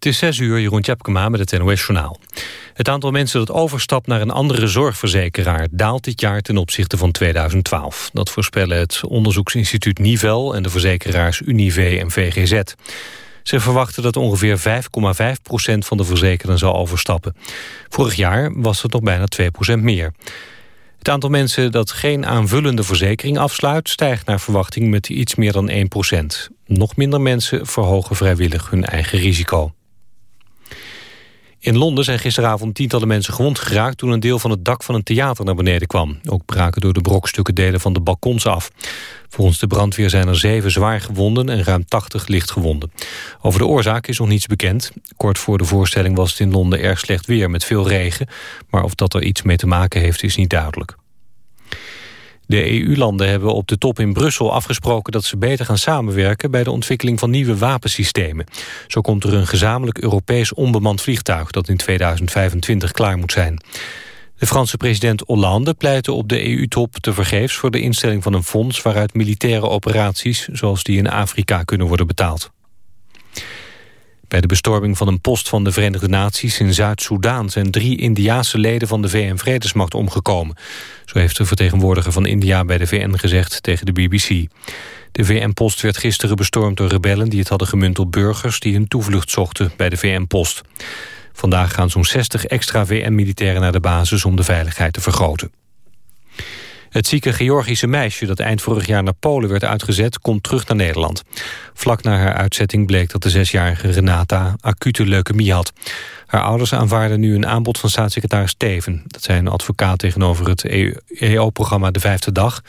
Het is 6 uur, Jeroen Tjepkema met het NOS-journaal. Het aantal mensen dat overstapt naar een andere zorgverzekeraar... daalt dit jaar ten opzichte van 2012. Dat voorspellen het onderzoeksinstituut Nivel... en de verzekeraars Unive en VGZ. Ze verwachten dat ongeveer 5,5% van de verzekerden zal overstappen. Vorig jaar was het nog bijna 2% meer. Het aantal mensen dat geen aanvullende verzekering afsluit... stijgt naar verwachting met iets meer dan 1% Nog minder mensen verhogen vrijwillig hun eigen risico. In Londen zijn gisteravond tientallen mensen gewond geraakt... toen een deel van het dak van een theater naar beneden kwam. Ook braken door de brokstukken delen van de balkons af. Volgens de brandweer zijn er zeven zwaar gewonden en ruim 80 lichtgewonden. Over de oorzaak is nog niets bekend. Kort voor de voorstelling was het in Londen erg slecht weer met veel regen. Maar of dat er iets mee te maken heeft is niet duidelijk. De EU-landen hebben op de top in Brussel afgesproken dat ze beter gaan samenwerken bij de ontwikkeling van nieuwe wapensystemen. Zo komt er een gezamenlijk Europees onbemand vliegtuig dat in 2025 klaar moet zijn. De Franse president Hollande pleitte op de EU-top tevergeefs voor de instelling van een fonds waaruit militaire operaties zoals die in Afrika kunnen worden betaald. Bij de bestorming van een post van de Verenigde Naties in Zuid-Soedan... zijn drie Indiaanse leden van de VN-vredesmacht omgekomen. Zo heeft de vertegenwoordiger van India bij de VN gezegd tegen de BBC. De VN-post werd gisteren bestormd door rebellen... die het hadden gemunt op burgers die hun toevlucht zochten bij de VN-post. Vandaag gaan zo'n 60 extra VN-militairen naar de basis om de veiligheid te vergroten. Het zieke Georgische meisje dat eind vorig jaar naar Polen werd uitgezet... komt terug naar Nederland. Vlak na haar uitzetting bleek dat de zesjarige Renata acute leukemie had. Haar ouders aanvaarden nu een aanbod van staatssecretaris Steven. Dat zijn advocaat tegenover het EO-programma De Vijfde Dag.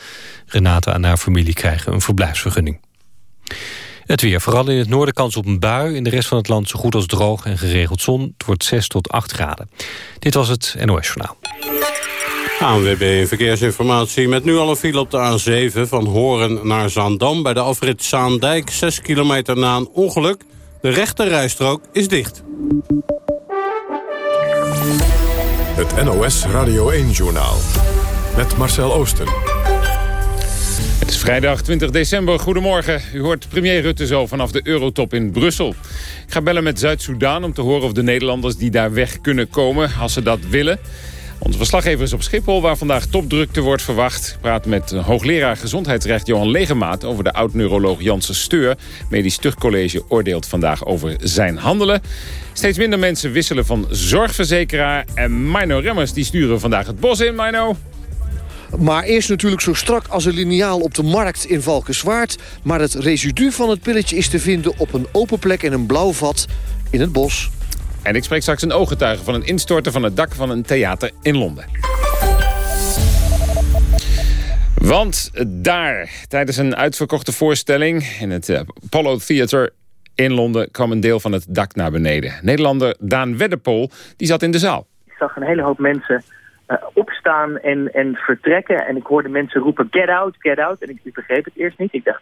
Renata en haar familie krijgen een verblijfsvergunning. Het weer. Vooral in het noorden kans op een bui. In de rest van het land zo goed als droog en geregeld zon. Het wordt 6 tot 8 graden. Dit was het NOS Journaal. ANWB Verkeersinformatie met nu al een file op de A7 van Horen naar Zaandam... bij de afrit Zaandijk, 6 kilometer na een ongeluk. De rechte rijstrook is dicht. Het NOS Radio 1-journaal met Marcel Oosten. Het is vrijdag 20 december. Goedemorgen. U hoort premier Rutte zo vanaf de Eurotop in Brussel. Ik ga bellen met Zuid-Soedan om te horen of de Nederlanders die daar weg kunnen komen... als ze dat willen. Onze verslaggever is op Schiphol, waar vandaag topdrukte wordt verwacht. Ik praat met hoogleraar gezondheidsrecht Johan Legemaat... over de oud-neuroloog Janssen Steur. Medisch Tuchtcollege oordeelt vandaag over zijn handelen. Steeds minder mensen wisselen van zorgverzekeraar. En Mino Remmers die sturen vandaag het bos in, Mino. Maar eerst natuurlijk zo strak als een liniaal op de markt in Valkenswaard. Maar het residu van het pilletje is te vinden op een open plek in een blauw vat in het bos. En ik spreek straks een ooggetuige van een instorten van het dak van een theater in Londen. Want daar, tijdens een uitverkochte voorstelling in het eh, Apollo Theater in Londen... kwam een deel van het dak naar beneden. Nederlander Daan Wedderpol die zat in de zaal. Ik zag een hele hoop mensen uh, opstaan en, en vertrekken. En ik hoorde mensen roepen, get out, get out. En ik, begreep het eerst niet. Ik dacht,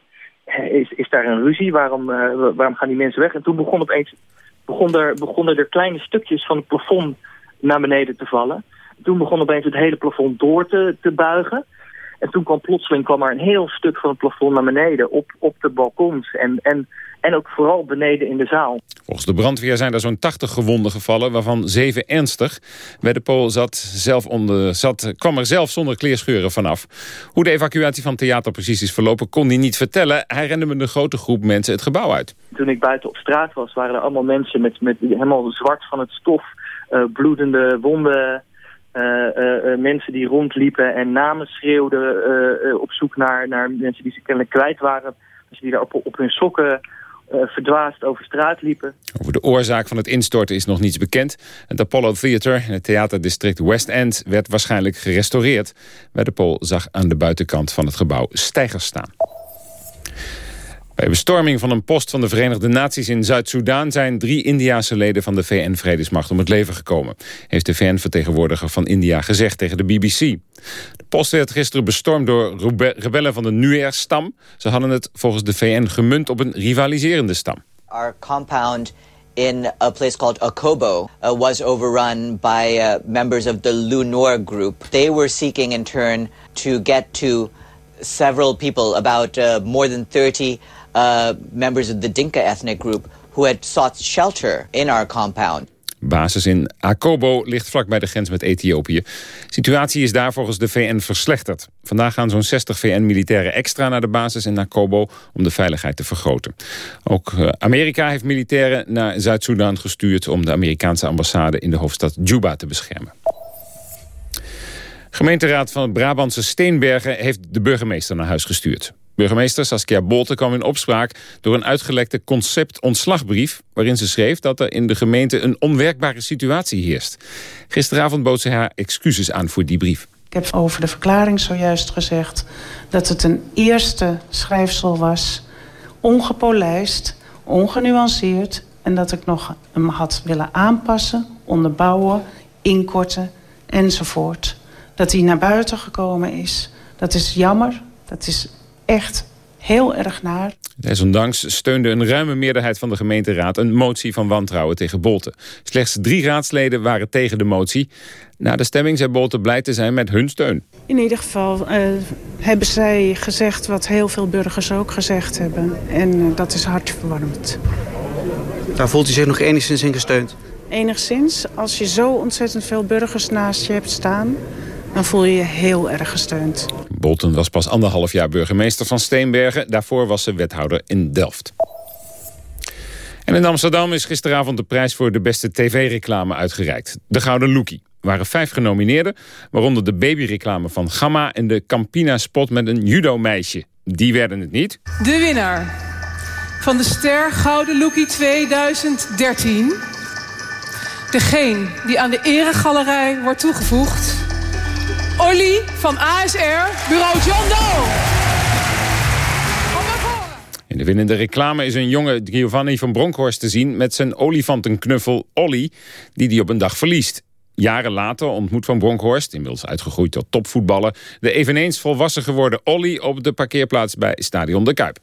is, is daar een ruzie? Waarom, uh, waarom gaan die mensen weg? En toen begon opeens begon er, begonnen er kleine stukjes van het plafond naar beneden te vallen. Toen begon opeens het hele plafond door te, te buigen. En toen kwam plotseling kwam er een heel stuk van het plafond naar beneden op, op de balkons. En, en, en ook vooral beneden in de zaal. Volgens de brandweer zijn er zo'n 80 gewonden gevallen, waarvan 7 ernstig. Weddepool zat zelf onder, zat, kwam er zelf zonder kleerscheuren vanaf. Hoe de evacuatie van het theater precies is verlopen kon hij niet vertellen. Hij rende met een grote groep mensen het gebouw uit. Toen ik buiten op straat was, waren er allemaal mensen met, met helemaal zwart van het stof. Uh, bloedende wonden, uh, uh, mensen die rondliepen en namen schreeuwden op zoek naar, naar mensen die ze kennelijk kwijt waren. Mensen die daar op, op hun sokken verdwaasd over straat liepen. Over de oorzaak van het instorten is nog niets bekend. Het Apollo Theater in het theaterdistrict West End werd waarschijnlijk gerestaureerd. Wedderpol zag aan de buitenkant van het gebouw stijgers staan. Bij bestorming van een post van de Verenigde Naties in Zuid-Soedan... zijn drie Indiase leden van de VN-vredesmacht om het leven gekomen... heeft de VN-vertegenwoordiger van India gezegd tegen de BBC. De post werd gisteren bestormd door rebellen van de Nuer-stam. Ze hadden het volgens de VN gemunt op een rivaliserende stam. Our compound in a place called Akobo uh, was overrun by uh, members of the Lunor group. They were seeking in turn to get to several people, about uh, more than 30 uh, members of the Dinka ethnic group who had sought shelter in our compound. Basis in Akobo ligt vlakbij de grens met Ethiopië. Situatie is daar volgens de VN verslechterd. Vandaag gaan zo'n 60 VN-militairen extra naar de basis in Akobo... om de veiligheid te vergroten. Ook eh, Amerika heeft militairen naar Zuid-Soedan gestuurd... om de Amerikaanse ambassade in de hoofdstad Juba te beschermen. Gemeenteraad van Brabantse Steenbergen heeft de burgemeester naar huis gestuurd. Burgemeester Saskia Bolte kwam in opspraak door een uitgelekte concept-ontslagbrief... waarin ze schreef dat er in de gemeente een onwerkbare situatie heerst. Gisteravond bood ze haar excuses aan voor die brief. Ik heb over de verklaring zojuist gezegd dat het een eerste schrijfsel was... ongepolijst, ongenuanceerd... en dat ik nog hem had willen aanpassen, onderbouwen, inkorten enzovoort. Dat hij naar buiten gekomen is, dat is jammer, dat is echt heel erg naar. Desondanks steunde een ruime meerderheid van de gemeenteraad... een motie van wantrouwen tegen Bolte. Slechts drie raadsleden waren tegen de motie. Na de stemming zei Bolte blij te zijn met hun steun. In ieder geval uh, hebben zij gezegd wat heel veel burgers ook gezegd hebben. En uh, dat is hartverwarmend. Daar voelt u zich nog enigszins in gesteund? Enigszins. Als je zo ontzettend veel burgers naast je hebt staan dan voel je je heel erg gesteund. Bolton was pas anderhalf jaar burgemeester van Steenbergen. Daarvoor was ze wethouder in Delft. En in Amsterdam is gisteravond de prijs voor de beste tv-reclame uitgereikt. De Gouden Lookie. Er waren vijf genomineerden, waaronder de babyreclame van Gamma... en de Campina-spot met een judo-meisje. Die werden het niet. De winnaar van de Ster Gouden Lookie 2013... degene die aan de eregalerij wordt toegevoegd Olly van ASR, bureau John Doe. In de winnende reclame is een jonge Giovanni van Bronkhorst te zien... met zijn olifantenknuffel Olly, die hij op een dag verliest. Jaren later ontmoet Van Bronkhorst, inmiddels uitgegroeid tot topvoetballer... de eveneens volwassen geworden Olly op de parkeerplaats bij Stadion de Kuip.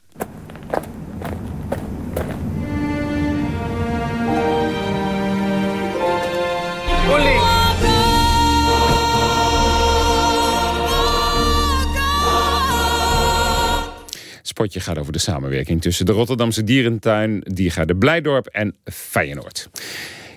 Spotje gaat over de samenwerking tussen de Rotterdamse dierentuin, Diergaarde Blijdorp en Feyenoord.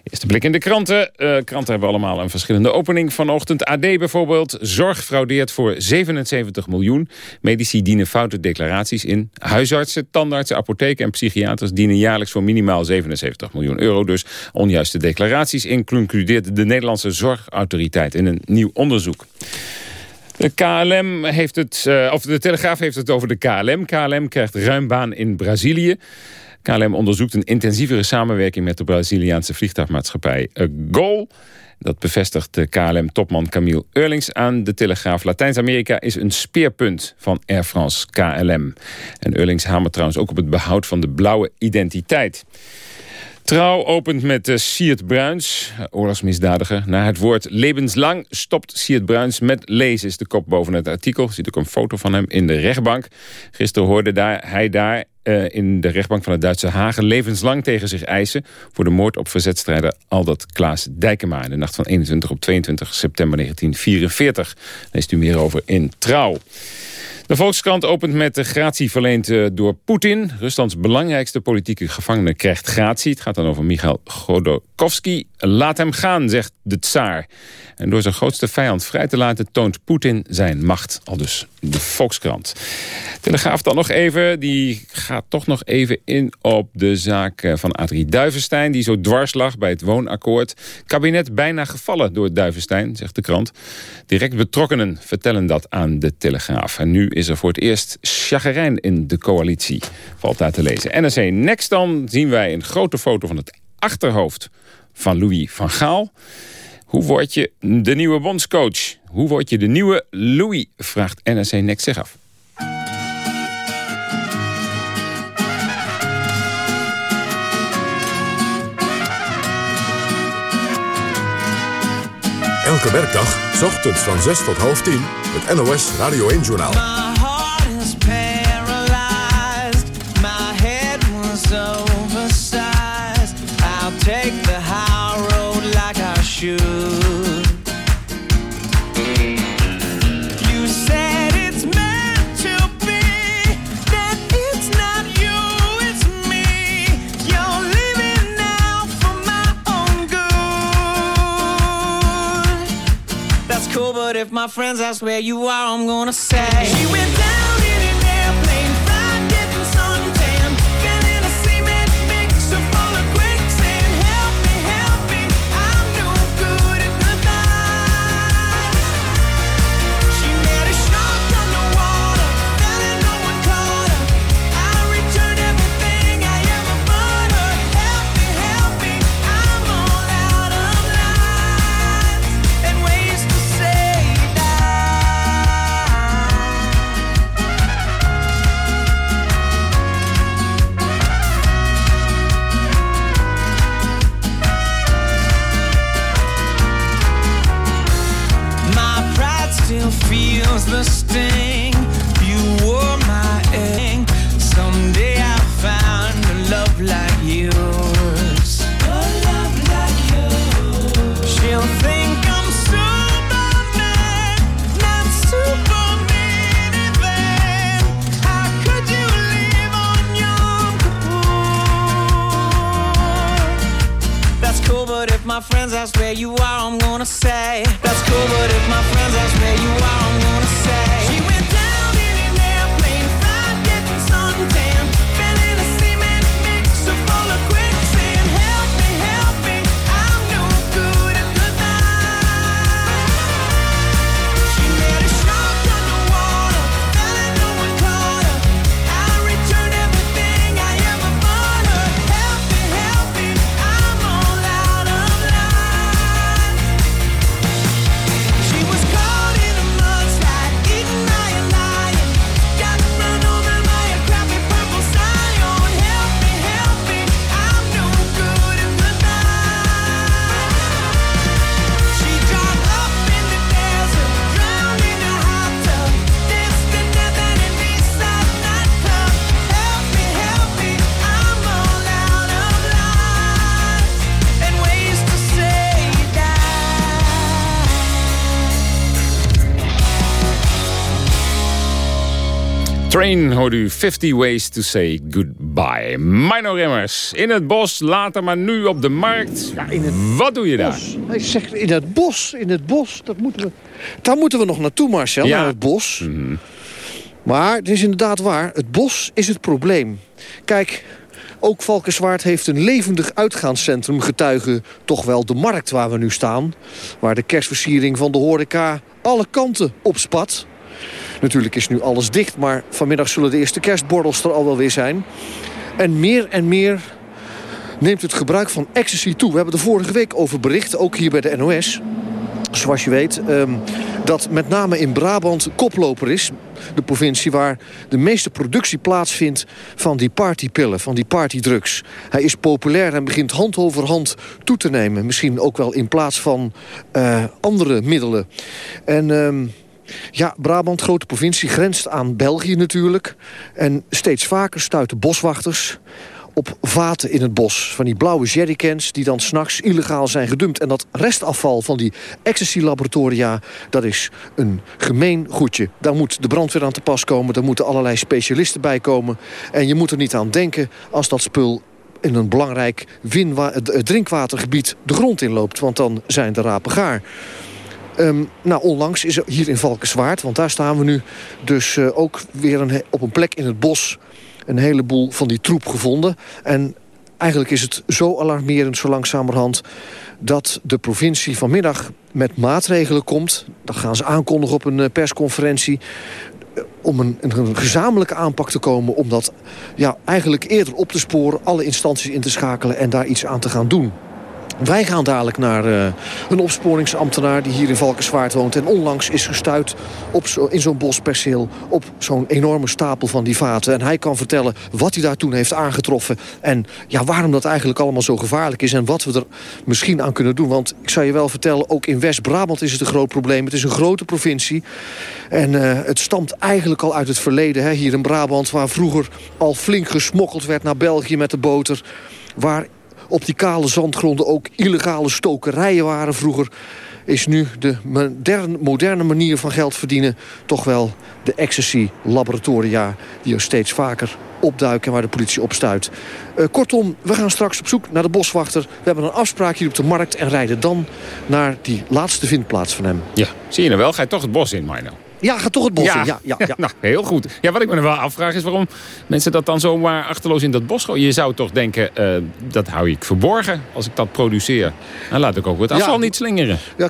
Eerste blik in de kranten. Uh, kranten hebben allemaal een verschillende opening vanochtend. AD bijvoorbeeld. Zorg fraudeert voor 77 miljoen. Medici dienen foute declaraties in. Huisartsen, tandartsen, apotheken en psychiaters dienen jaarlijks voor minimaal 77 miljoen euro. Dus onjuiste declaraties in, concludeert de Nederlandse Zorgautoriteit in een nieuw onderzoek. De KLM heeft het, uh, of de Telegraaf heeft het over de KLM. KLM krijgt ruim baan in Brazilië. KLM onderzoekt een intensievere samenwerking met de Braziliaanse vliegtuigmaatschappij Gol. Dat bevestigt de KLM-topman Camille Eurlings aan de Telegraaf. Latijns-Amerika is een speerpunt van Air France KLM. En Eurlings hamert trouwens ook op het behoud van de blauwe identiteit. Trouw opent met uh, Siert Bruins, oorlogsmisdadiger. Na het woord levenslang stopt Siert Bruins met lezen... is de kop boven het artikel. Ziet ook een foto van hem in de rechtbank. Gisteren hoorde daar, hij daar uh, in de rechtbank van het Duitse Hagen... levenslang tegen zich eisen... voor de moord op verzetstrijder Aldert Klaas Dijkema... in de nacht van 21 op 22 september 1944. Leest u meer over in Trouw. De Volkskrant opent met de gratie verleend eh, door Poetin. Ruslands belangrijkste politieke gevangene krijgt gratie. Het gaat dan over Michail Godorkovsky. Laat hem gaan, zegt de tsaar. En door zijn grootste vijand vrij te laten toont Poetin zijn macht. Al dus de Volkskrant. Telegraaf dan nog even. Die gaat toch nog even in op de zaak eh, van Adrie Duivenstein... die zo dwars lag bij het woonakkoord. Kabinet bijna gevallen door Duivenstein, zegt de krant. Direct betrokkenen vertellen dat aan de Telegraaf. En nu is er voor het eerst chagrijn in de coalitie. Valt daar te lezen. NRC Next dan zien wij een grote foto van het achterhoofd van Louis van Gaal... Hoe word je de nieuwe bondscoach? Hoe word je de nieuwe Louis? Vraagt NRC Next zich af. Elke werkdag, ochtends van 6 tot half 10, het NOS Radio 1-journaal. You said it's meant to be, but it's not you, it's me. You're living now for my own good. That's cool, but if my friends ask where you are, I'm gonna say, She went down. Feels the sting. You were my ink. Someday I'll find a love like yours. A love like yours. She'll think I'm Superman, not Superman even. How could you live on Yom? That's cool, but if my friends ask where you are, I'm gonna say That's cool, but if my friends ask where you are, I'm gonna say Train hoort u 50 Ways to Say Goodbye. Mino Remmers, in het bos, later maar nu op de markt. Wat doe je daar? Hij zegt in het bos, in het bos. Dat moeten we, daar moeten we nog naartoe, Marcel, Ja. naar het bos. Maar het is inderdaad waar, het bos is het probleem. Kijk, ook Valkenswaard heeft een levendig uitgaanscentrum... getuigen toch wel de markt waar we nu staan. Waar de kerstversiering van de horeca alle kanten op spat. Natuurlijk is nu alles dicht, maar vanmiddag zullen de eerste kerstborrels er al wel weer zijn. En meer en meer neemt het gebruik van ecstasy toe. We hebben er vorige week over bericht, ook hier bij de NOS. Zoals je weet, ehm, dat met name in Brabant koploper is. De provincie waar de meeste productie plaatsvindt van die partypillen, van die partydrugs. Hij is populair en begint hand over hand toe te nemen. Misschien ook wel in plaats van eh, andere middelen. En... ehm, ja, Brabant, grote provincie, grenst aan België natuurlijk. En steeds vaker stuiten boswachters op vaten in het bos. Van die blauwe jerrycans die dan s'nachts illegaal zijn gedumpt. En dat restafval van die ecstasy-laboratoria... dat is een gemeen goedje. Daar moet de brandweer aan te pas komen. Daar moeten allerlei specialisten bij komen. En je moet er niet aan denken als dat spul in een belangrijk eh, drinkwatergebied de grond inloopt. Want dan zijn de rapen gaar. Ehm, nou, onlangs is er hier in Valkenswaard, want daar staan we nu... dus eh, ook weer een, op een plek in het bos een heleboel van die troep gevonden. En eigenlijk is het zo alarmerend zo langzamerhand... dat de provincie vanmiddag met maatregelen komt. Dat gaan ze aankondigen op een eh, persconferentie eh, om een, een gezamenlijke aanpak te komen... om dat ja, eigenlijk eerder op te sporen, alle instanties in te schakelen... en daar iets aan te gaan doen. Wij gaan dadelijk naar eh, een opsporingsambtenaar die hier in Valkenswaard woont... en onlangs is gestuurd zo, in zo'n bosperceel op zo'n enorme stapel van die vaten. En hij kan vertellen wat hij daar toen heeft aangetroffen... en ja, waarom dat eigenlijk allemaal zo gevaarlijk is... en wat we er misschien aan kunnen doen. Want ik zou je wel vertellen, ook in West-Brabant is het een groot probleem. Het is een grote provincie en eh, het stamt eigenlijk al uit het verleden. Hè, hier in Brabant, waar vroeger al flink gesmokkeld werd naar België met de boter... waar op die kale zandgronden ook illegale stokerijen waren vroeger... is nu de moderne, manier van geld verdienen... toch wel de ecstasy-laboratoria die er steeds vaker opduiken en waar de politie opstuit. Uh, kortom, we gaan straks op zoek naar de boswachter. We hebben een afspraak hier op de markt en rijden dan naar die laatste vindplaats van hem. Ja, zie je nou wel? Ga je toch het bos in, Marno? Ja, ga toch het bos ja. in. Ja, ja, ja. nou, heel goed. Ja, wat ik me dan wel afvraag is waarom mensen dat dan zomaar achterloos in dat bos gooien. Je zou toch denken, uh, dat hou ik verborgen als ik dat produceer. Dan laat ik ook het afval niet slingeren. Ja,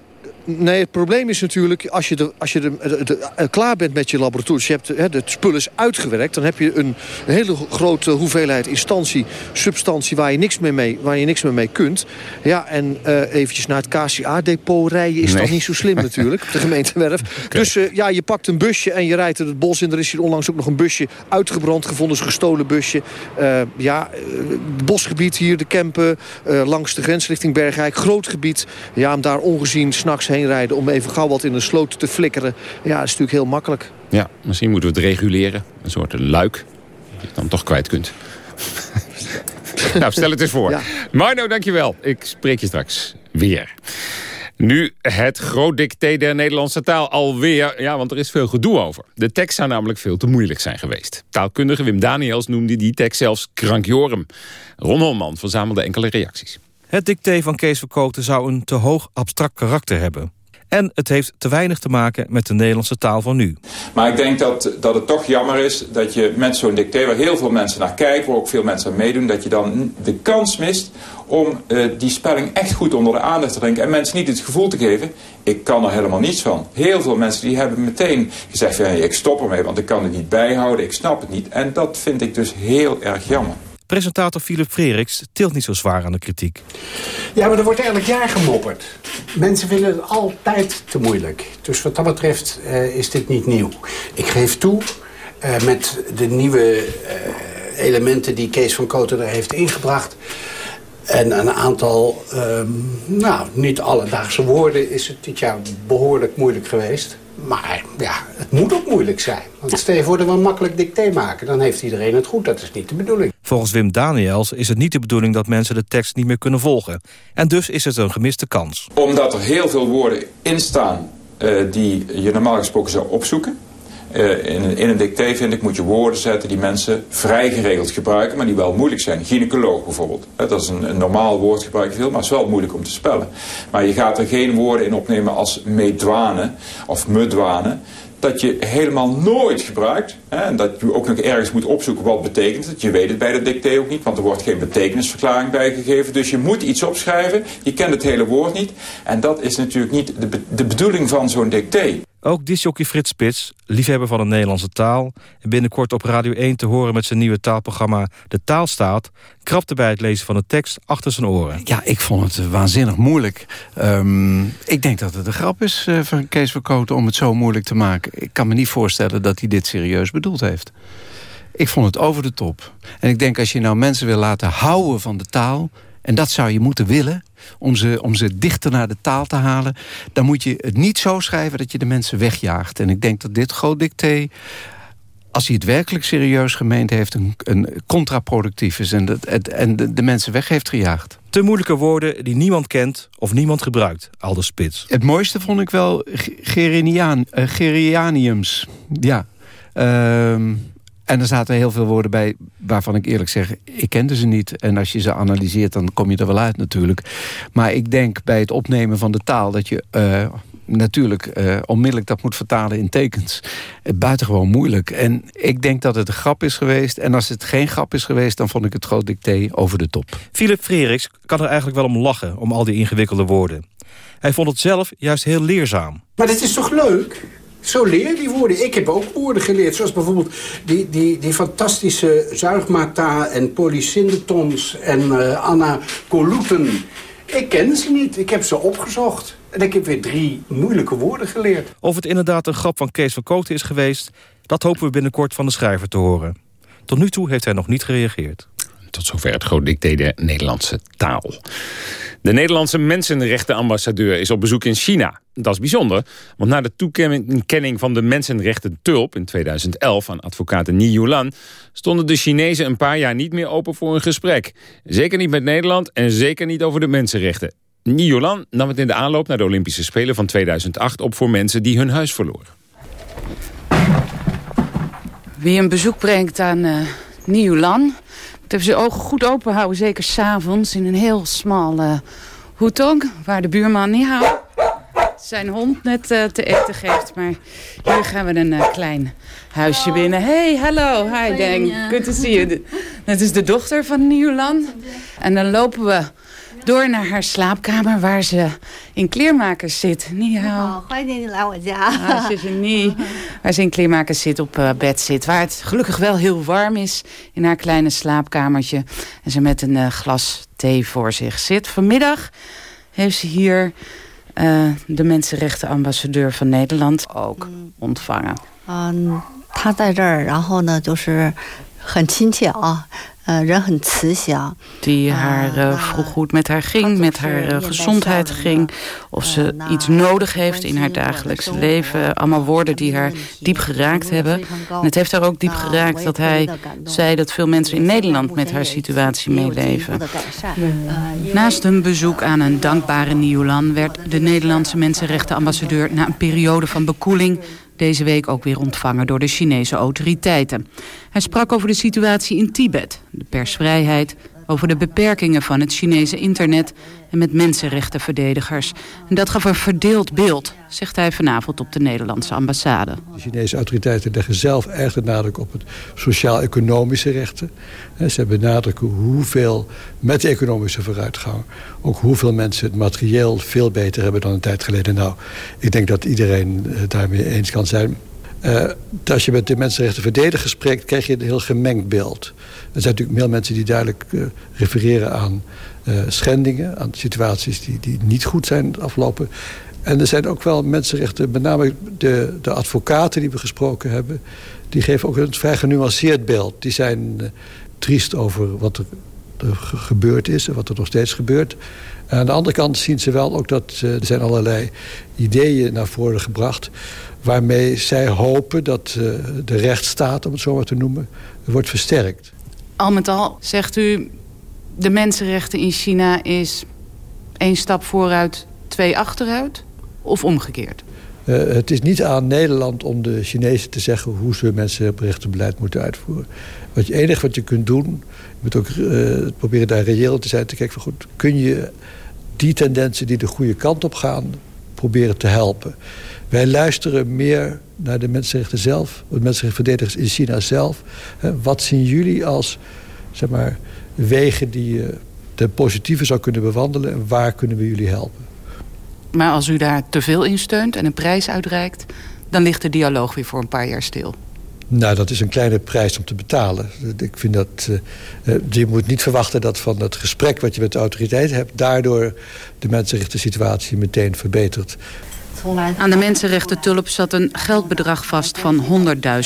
Nee, het probleem is natuurlijk, als je, de, als je de, de, klaar bent met je laboratorium... je hebt hè, de spul is uitgewerkt... dan heb je een, een, hele grote hoeveelheid instantie, substantie... waar je niks meer mee, waar je niks meer mee kunt. Ja, en uh, eventjes naar het KCA-depot rijden... is nee. toch niet zo slim natuurlijk, op de gemeentewerf. Okay. Dus uh, ja, je pakt een busje en je rijdt het bos in. Er is hier onlangs ook nog een busje uitgebrand gevonden. is een gestolen busje. Uh, ja, het bosgebied hier, de Kempen... langs de grens richting Bergijk. Groot gebied. Ja, om daar ongezien s'nachts heen rijden... om even gauw wat in een sloot te flikkeren. Ja, dat is natuurlijk heel makkelijk. Ja, misschien moeten we het reguleren. Een soort luik. Dat je het dan toch kwijt kunt. nou, stel het eens voor. Ja. Marno, dankjewel. Ik spreek je straks weer. Nu het groot dicté der Nederlandse taal alweer. Ja, want er is veel gedoe over. De tekst zou namelijk veel te moeilijk zijn geweest. Taalkundige Wim Daniels noemde die tekst zelfs krankjorum. Ron Holman verzamelde enkele reacties. Het dicté van Kees Verkoten zou een te hoog abstract karakter hebben. En het heeft te weinig te maken met de Nederlandse taal van nu. Maar ik denk dat, dat het toch jammer is dat je met zo'n dicté... waar heel veel mensen naar kijken, waar ook veel mensen aan meedoen... dat je dan de kans mist om uh, die spelling echt goed onder de aandacht te brengen... en mensen niet het gevoel te geven, ik kan er helemaal niets van. Heel veel mensen die hebben meteen gezegd... Ja, ik stop ermee, want ik kan het niet bijhouden, ik snap het niet. En dat vind ik dus heel erg jammer. Presentator Philip Freriks tilt niet zo zwaar aan de kritiek. Ja, maar er wordt elk jaar gemopperd. Mensen vinden het altijd te moeilijk. Dus wat dat betreft uh, is dit niet nieuw. Ik geef toe, uh, met de nieuwe uh, elementen die Kees van Koten er heeft ingebracht... en een aantal, nou, niet alledaagse woorden... is het dit jaar behoorlijk moeilijk geweest. Maar ja, het moet ook moeilijk zijn. Want stel je voor we makkelijk dicté maken... dan heeft iedereen het goed. Dat is niet de bedoeling. Volgens Wim Daniels is het niet de bedoeling dat mensen de tekst niet meer kunnen volgen. En dus is het een gemiste kans. Omdat er heel veel woorden in staan uh, die je normaal gesproken zou opzoeken. In, in, een dicté vind ik moet je woorden zetten die mensen vrij geregeld gebruiken, maar die wel moeilijk zijn. Gynaecoloog bijvoorbeeld. Dat is een, een, normaal woord gebruik je veel, maar het is wel moeilijk om te spellen. Maar je gaat er geen woorden in opnemen als meedwanen of mudwanen dat je helemaal nooit gebruikt. Hè, en dat je ook nog ergens moet opzoeken wat betekent het. Je weet het bij de dicté ook niet, want er wordt geen betekenisverklaring bijgegeven. Dus je moet iets opschrijven. Je kent het hele woord niet. En dat is natuurlijk niet de, de bedoeling van zo'n dicté. Ook disjockey Frits Spits, liefhebber van de Nederlandse taal... en binnenkort op Radio 1 te horen met zijn nieuwe taalprogramma De Taalstaat... krapte bij het lezen van de tekst achter zijn oren. Ja, ik vond het waanzinnig moeilijk. Um, ik denk dat het een grap is uh, van Kees Verkoten om het zo moeilijk te maken. Ik kan me niet voorstellen dat hij dit serieus bedoeld heeft. Ik vond het over de top. En ik denk als je nou mensen wil laten houden van de taal... en dat zou je moeten willen om ze, om ze dichter naar de taal te halen... dan moet je het niet zo schrijven dat je de mensen wegjaagt. En ik denk dat dit groot dicté als hij het werkelijk serieus gemeend heeft... een, een contraproductief is en, dat, en de, de, mensen weg heeft gejaagd. Te moeilijke woorden die niemand kent of niemand gebruikt, Aldus Spits. Het mooiste vond ik wel uh, Gerianiums. Ja. Uh, en er zaten heel veel woorden bij waarvan ik eerlijk zeg... ik kende ze niet. En als je ze analyseert, dan kom je er wel uit natuurlijk. Maar ik denk bij het opnemen van de taal... dat je uh, natuurlijk uh, onmiddellijk dat moet vertalen in tekens. Uh, buitengewoon moeilijk. En ik denk dat het een grap is geweest. En als het geen grap is geweest... dan vond ik het groot dicté over de top. Philip Freriks kan er eigenlijk wel om lachen... om al die ingewikkelde woorden. Hij vond het zelf juist heel leerzaam. Maar dit is toch leuk? Zo leer die woorden. Ik heb ook woorden geleerd. Zoals bijvoorbeeld die, die, die fantastische zuigmata en polysyndetons en uh, anacoluten. Ik ken ze niet. Ik heb ze opgezocht. En ik heb weer drie moeilijke woorden geleerd. Of het inderdaad een grap van Kees van Kooten is geweest... dat hopen we binnenkort van de schrijver te horen. Tot nu toe heeft hij nog niet gereageerd. Tot zover het groot dicté de Nederlandse taal. De Nederlandse mensenrechtenambassadeur is op bezoek in China. Dat is bijzonder, want na de toekenning van de mensenrechten tulp in 2011 aan advocaat Ni Yulan stonden de Chinezen een paar jaar niet meer open voor een gesprek. Zeker niet met Nederland en zeker niet over de mensenrechten. Ni Yulan nam het in de aanloop naar de Olympische Spelen van 2008 op voor mensen die hun huis verloren. Wie een bezoek brengt aan uh, Nieuwlan. Moet even zijn ogen goed open houden, zeker s'avonds... in een heel smal uh, hoetong, waar de buurman niet houdt. Zijn hond net uh, te eten geeft. Maar hier gaan we een uh, klein huisje binnen. Hey, hallo. Hi, Deng. Good to see you. Dat is de dochter van Nieuwlan. En dan lopen we door naar haar slaapkamer waar ze in kleermakers zit. Ni hao. Ah, ze is er niet. Waar ze in kleermakers zit, op uh, bed zit. Waar het gelukkig wel heel warm is in haar kleine slaapkamertje. En ze met een uh, glas thee voor zich zit. Vanmiddag heeft ze hier uh, de mensenrechtenambassadeur van Nederland ook ontvangen. Um, 他在这儿，然后呢，就是 很亲切啊。die haar uh, vroeg hoe het met haar ging, met haar uh, gezondheid ging. Of ze iets nodig heeft in haar dagelijks leven. Allemaal woorden die haar diep geraakt hebben. En het heeft haar ook diep geraakt dat hij zei dat veel mensen in Nederland met haar situatie meeleven. Naast een bezoek aan een dankbare Nieuwlan werd de Nederlandse mensenrechtenambassadeur na een periode van bekoeling deze week ook weer ontvangen door de Chinese autoriteiten. Hij sprak over de situatie in Tibet, de persvrijheid, over de beperkingen van het Chinese internet en met mensenrechtenverdedigers. En dat gaf een verdeeld beeld, zegt hij vanavond op de Nederlandse ambassade. De Chinese autoriteiten leggen zelf erg de nadruk op het sociaal-economische rechten. Ze benadrukken hoeveel, met de economische vooruitgang... ook hoeveel mensen het materieel veel beter hebben dan een tijd geleden. Nou, ik denk dat iedereen het daarmee eens kan zijn. Uh, als je met de mensenrechtenverdedigers spreekt, krijg je een heel gemengd beeld. Er zijn natuurlijk veel mensen die duidelijk uh, refereren aan uh, schendingen... aan situaties die, die niet goed zijn afgelopen. En er zijn ook wel mensenrechten, met name de, de advocaten die we gesproken hebben... die geven ook een vrij genuanceerd beeld. Die zijn triest over wat er, er gebeurd is en wat er nog steeds gebeurt. Aan de andere kant zien ze wel ook dat er zijn allerlei ideeën naar voren gebracht waarmee zij hopen dat uh, de rechtsstaat, om het zo maar te noemen, wordt versterkt. Al met al zegt u, de mensenrechten in China is één stap vooruit, twee achteruit? Of omgekeerd? Uh, het is niet aan Nederland om de Chinezen te zeggen... hoe ze mensenrechtenbeleid moeten uitvoeren. Wat je enige wat je kunt doen... je moet ook uh, proberen daar reëel te zijn... te kijken van goed, kun je die tendensen die de goede kant op gaan... proberen te helpen. Wij luisteren meer naar de mensenrechten zelf, de mensenrechtenverdedigers in China zelf. Wat zien jullie als zeg maar, wegen die je ten positieve zou kunnen bewandelen... en waar kunnen we jullie helpen? Maar als u daar te veel in steunt en een prijs uitreikt... dan ligt de dialoog weer voor een paar jaar stil. Nou, dat is een kleine prijs om te betalen. Ik vind dat... Uh, je moet niet verwachten dat van het gesprek wat je met de autoriteiten hebt... daardoor de mensenrechten situatie meteen verbetert. Aan de mensenrechten tulp zat een geldbedrag vast van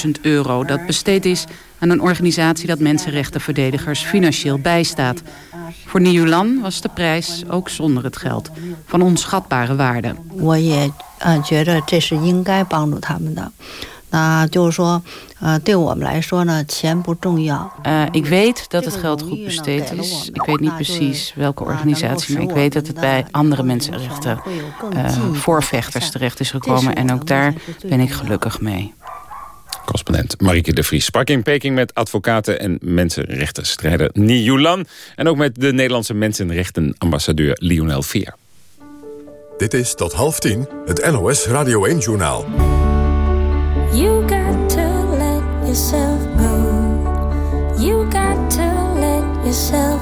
100.000 euro... dat besteed is aan een organisatie dat mensenrechtenverdedigers financieel bijstaat. Voor Niulan was de prijs, ook zonder het geld, van onschatbare waarde. Ik 那就是说，呃，对我们来说呢，钱不重要。 Uh, ik weet dat het geld goed besteed is. Ik weet niet precies welke organisatie, maar ik weet dat het bij andere mensenrechten uh, voorvechters terecht is gekomen. En ook daar ben ik gelukkig mee. Correspondent Marieke de Vries sprak in Peking met advocaten en mensenrechtenstrijder Ni Yulan. En ook met de Nederlandse mensenrechtenambassadeur Lionel Veer. Dit is tot half tien het NOS Radio 1-journaal. You got to let yourself go. You got to let yourself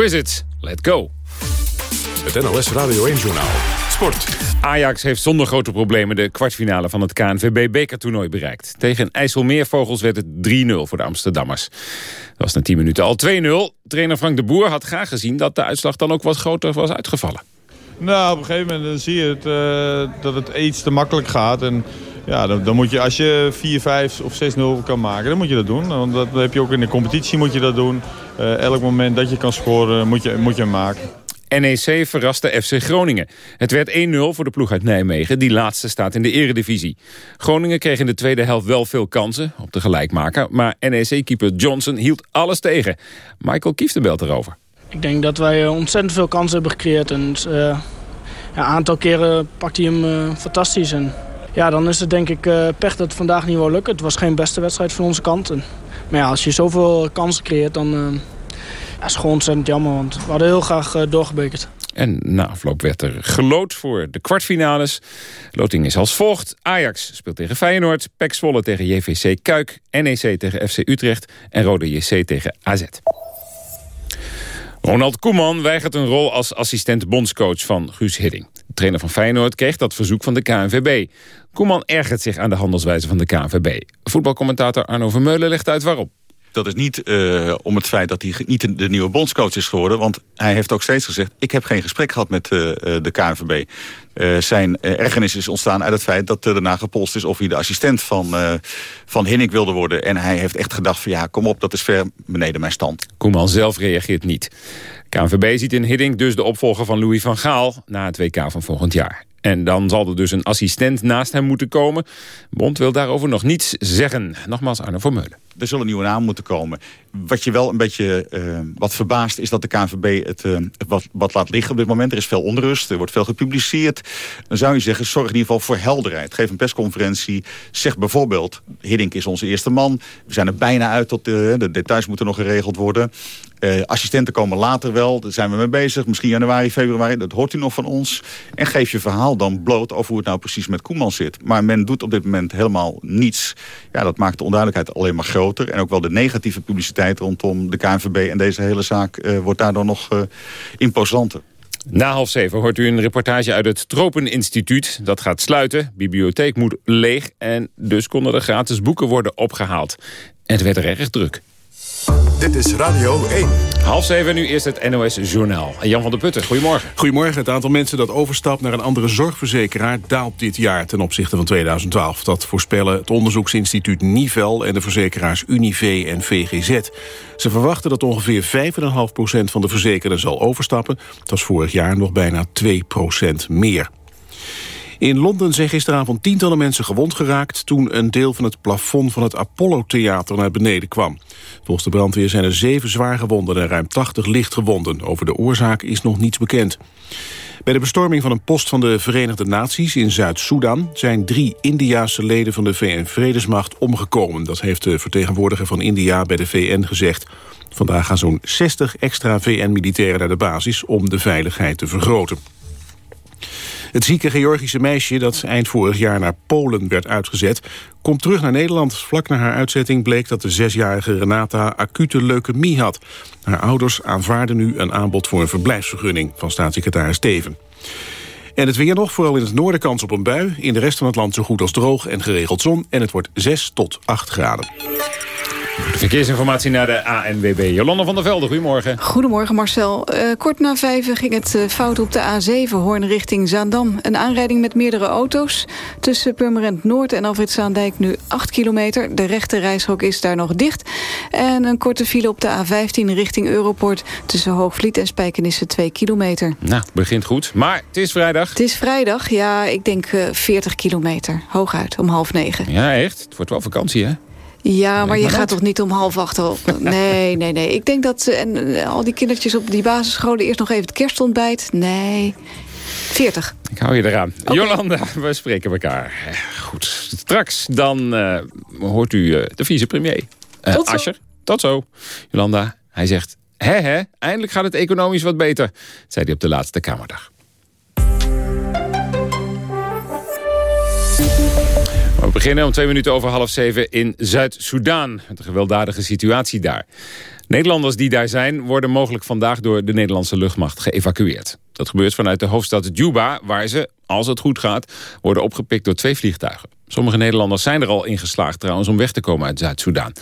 Let Go. Het NOS Radio 1-journaal. Sport. Ajax heeft zonder grote problemen de kwartfinale van het KNVB-bekertoernooi bereikt. Tegen IJsselmeervogels werd het 3-0 voor de Amsterdammers. Dat was na 10 minuten al 2-0. Trainer Frank de Boer had graag gezien dat de uitslag dan ook wat groter was uitgevallen. Nou, op een gegeven moment dan zie je het, eh, dat het iets te makkelijk gaat. En ja, dan, dan moet je, als je 4, 5 of 6-0 kan maken, dan moet je dat doen. Want dat heb je ook in de competitie moet je dat doen. Eh, elk moment dat je kan scoren, moet je, moet je hem maken. NEC verraste FC Groningen. Het werd 1-0 voor de ploeg uit Nijmegen, die laatste staat in de eredivisie. Groningen kreeg in de tweede helft wel veel kansen op de gelijkmaker... maar NEC-keeper Johnson hield alles tegen. Michael Kieftenbelt erover. Ik denk dat wij eh, ontzettend veel kansen hebben gecreëerd. En eh, ja, een aantal keren pakt hij hem eh, fantastisch. En ja, dan is het denk ik eh, pech dat het vandaag niet wil lukken. Het was geen beste wedstrijd van onze kant. Maar ja, als je zoveel kansen creëert, dan eh, ja, is het gewoon ontzettend jammer. Want we hadden heel graag eh, doorgebekerd. En na afloop werd er gelood voor de kwartfinales. Loting is als volgt. Ajax speelt tegen Feyenoord, PEC Zwolle tegen JVC Kuik... NEC tegen FC Utrecht en Rode JC tegen AZ. Ronald Koeman weigert een rol als assistent bondscoach van Guus Hidding. Trainer van Feyenoord kreeg dat verzoek van de KNVB. Koeman ergert zich aan de handelswijze van de KNVB. Voetbalcommentator Arno Vermeulen legt uit waarom. Dat is niet uh, om het feit dat hij niet de, nieuwe bondscoach is geworden. Want hij heeft ook steeds gezegd... ik heb geen gesprek gehad met uh, de KNVB. Zijn ergernis is ontstaan uit het feit dat er daarna gepolst is... of hij de assistent van, van Hinnik wilde worden. En hij heeft echt gedacht van ja, kom op, dat is ver beneden mijn stand. Koeman zelf reageert niet. KNVB ziet in Hiddink dus de opvolger van Louis van Gaal... na het WK van volgend jaar. En dan zal er dus een assistent naast hem moeten komen. Bond wil daarover nog niets zeggen. Nogmaals Arno Vermeulen. Er zullen nieuwe namen moeten komen. Wat je wel een beetje uh, wat verbaast is dat de KNVB het uh, wat, wat laat liggen op dit moment. Er is veel onrust, er wordt veel gepubliceerd. Dan zou je zeggen, zorg in ieder geval voor helderheid. Geef een persconferentie. Zeg bijvoorbeeld, Hiddink is onze eerste man. We zijn er bijna uit, tot de, de details moeten nog geregeld worden. Assistenten komen later wel, daar zijn we mee bezig. Misschien januari, februari, dat hoort u nog van ons. En geef je verhaal dan bloot over hoe het nou precies met Koeman zit. Maar men doet op dit moment helemaal niets. Ja, dat maakt de onduidelijkheid alleen maar groter. En ook wel de negatieve publiciteit rondom de KNVB en deze hele zaak... Uh, wordt daardoor nog uh, imposanter. Na half zeven hoort u een reportage uit het Tropeninstituut. Dat gaat sluiten. Bibliotheek moet leeg en dus konden er gratis boeken worden opgehaald. Het werd er erg druk. Dit is Radio 1. Half zeven, nu eerst het NOS Journaal. Jan van der Putten, goedemorgen. Goedemorgen. Het aantal mensen dat overstapt naar een andere zorgverzekeraar... daalt dit jaar ten opzichte van 2012. Dat voorspellen het onderzoeksinstituut Nivel... en de verzekeraars Unive en VGZ. Ze verwachten dat ongeveer 5,5% van de verzekerden zal overstappen. Dat was vorig jaar nog bijna 2% meer. In Londen zijn gisteravond tientallen mensen gewond geraakt... toen een deel van het plafond van het Apollo-theater naar beneden kwam. Volgens de brandweer zijn er zeven zwaargewonden en ruim 80 lichtgewonden. Over de oorzaak is nog niets bekend. Bij de bestorming van een post van de Verenigde Naties in Zuid-Soedan... zijn drie Indiaanse leden van de VN-vredesmacht omgekomen. Dat heeft de vertegenwoordiger van India bij de VN gezegd. Vandaag gaan zo'n 60 extra VN-militairen naar de basis... om de veiligheid te vergroten. Het zieke Georgische meisje dat eind vorig jaar naar Polen werd uitgezet... komt terug naar Nederland. Vlak na haar uitzetting bleek dat de zesjarige Renata acute leukemie had. Haar ouders aanvaarden nu een aanbod voor een verblijfsvergunning... van staatssecretaris Steven. En het weer nog, vooral in het noorden kans op een bui. In de rest van het land zo goed als droog en geregeld zon. En het wordt 6 tot 8 graden. Verkeersinformatie naar de ANWB. Jolanda van der Velde, goedemorgen. Goedemorgen Marcel. Uh, kort na vijf ging het uh, fout op de A7 Hoorn richting Zaandam. Een aanrijding met meerdere auto's. Tussen Purmerend Noord en Alfred Zaandijk nu 8 kilometer. De rechte reishok is daar nog dicht. En een korte file op de A15 richting Europort. Tussen Hoogvliet en Spijkenisse 2 kilometer. Nou, begint goed. Maar het is vrijdag. Het is vrijdag, ja, ik denk uh, 40 kilometer. Hooguit, om half negen. Ja, echt? Het wordt wel vakantie, hè? Ja, maar je gaat toch niet om half acht op? Nee, nee, nee. Ik denk dat en, eh, al die kindertjes op die basisscholen... eerst nog even het kerstontbijt. Nee, 40. Ik hou je eraan. Okay. Jolanda, we spreken elkaar. Goed, straks dan uh, hoort u uh, de vicepremier. Uh, Tot zo. Ascher, tot zo. Jolanda, hij zegt... Hè, hè, eindelijk gaat het economisch wat beter, zei hij op de laatste Kamerdag. We beginnen om twee minuten over half zeven in Zuid-Soedan. Een gewelddadige situatie daar. Nederlanders die daar zijn worden mogelijk vandaag door de Nederlandse luchtmacht geëvacueerd. Dat gebeurt vanuit de hoofdstad Juba, waar ze, als het goed gaat, worden opgepikt door twee vliegtuigen. Sommige Nederlanders zijn er al in geslaagd trouwens om weg te komen uit Zuid-Soedan.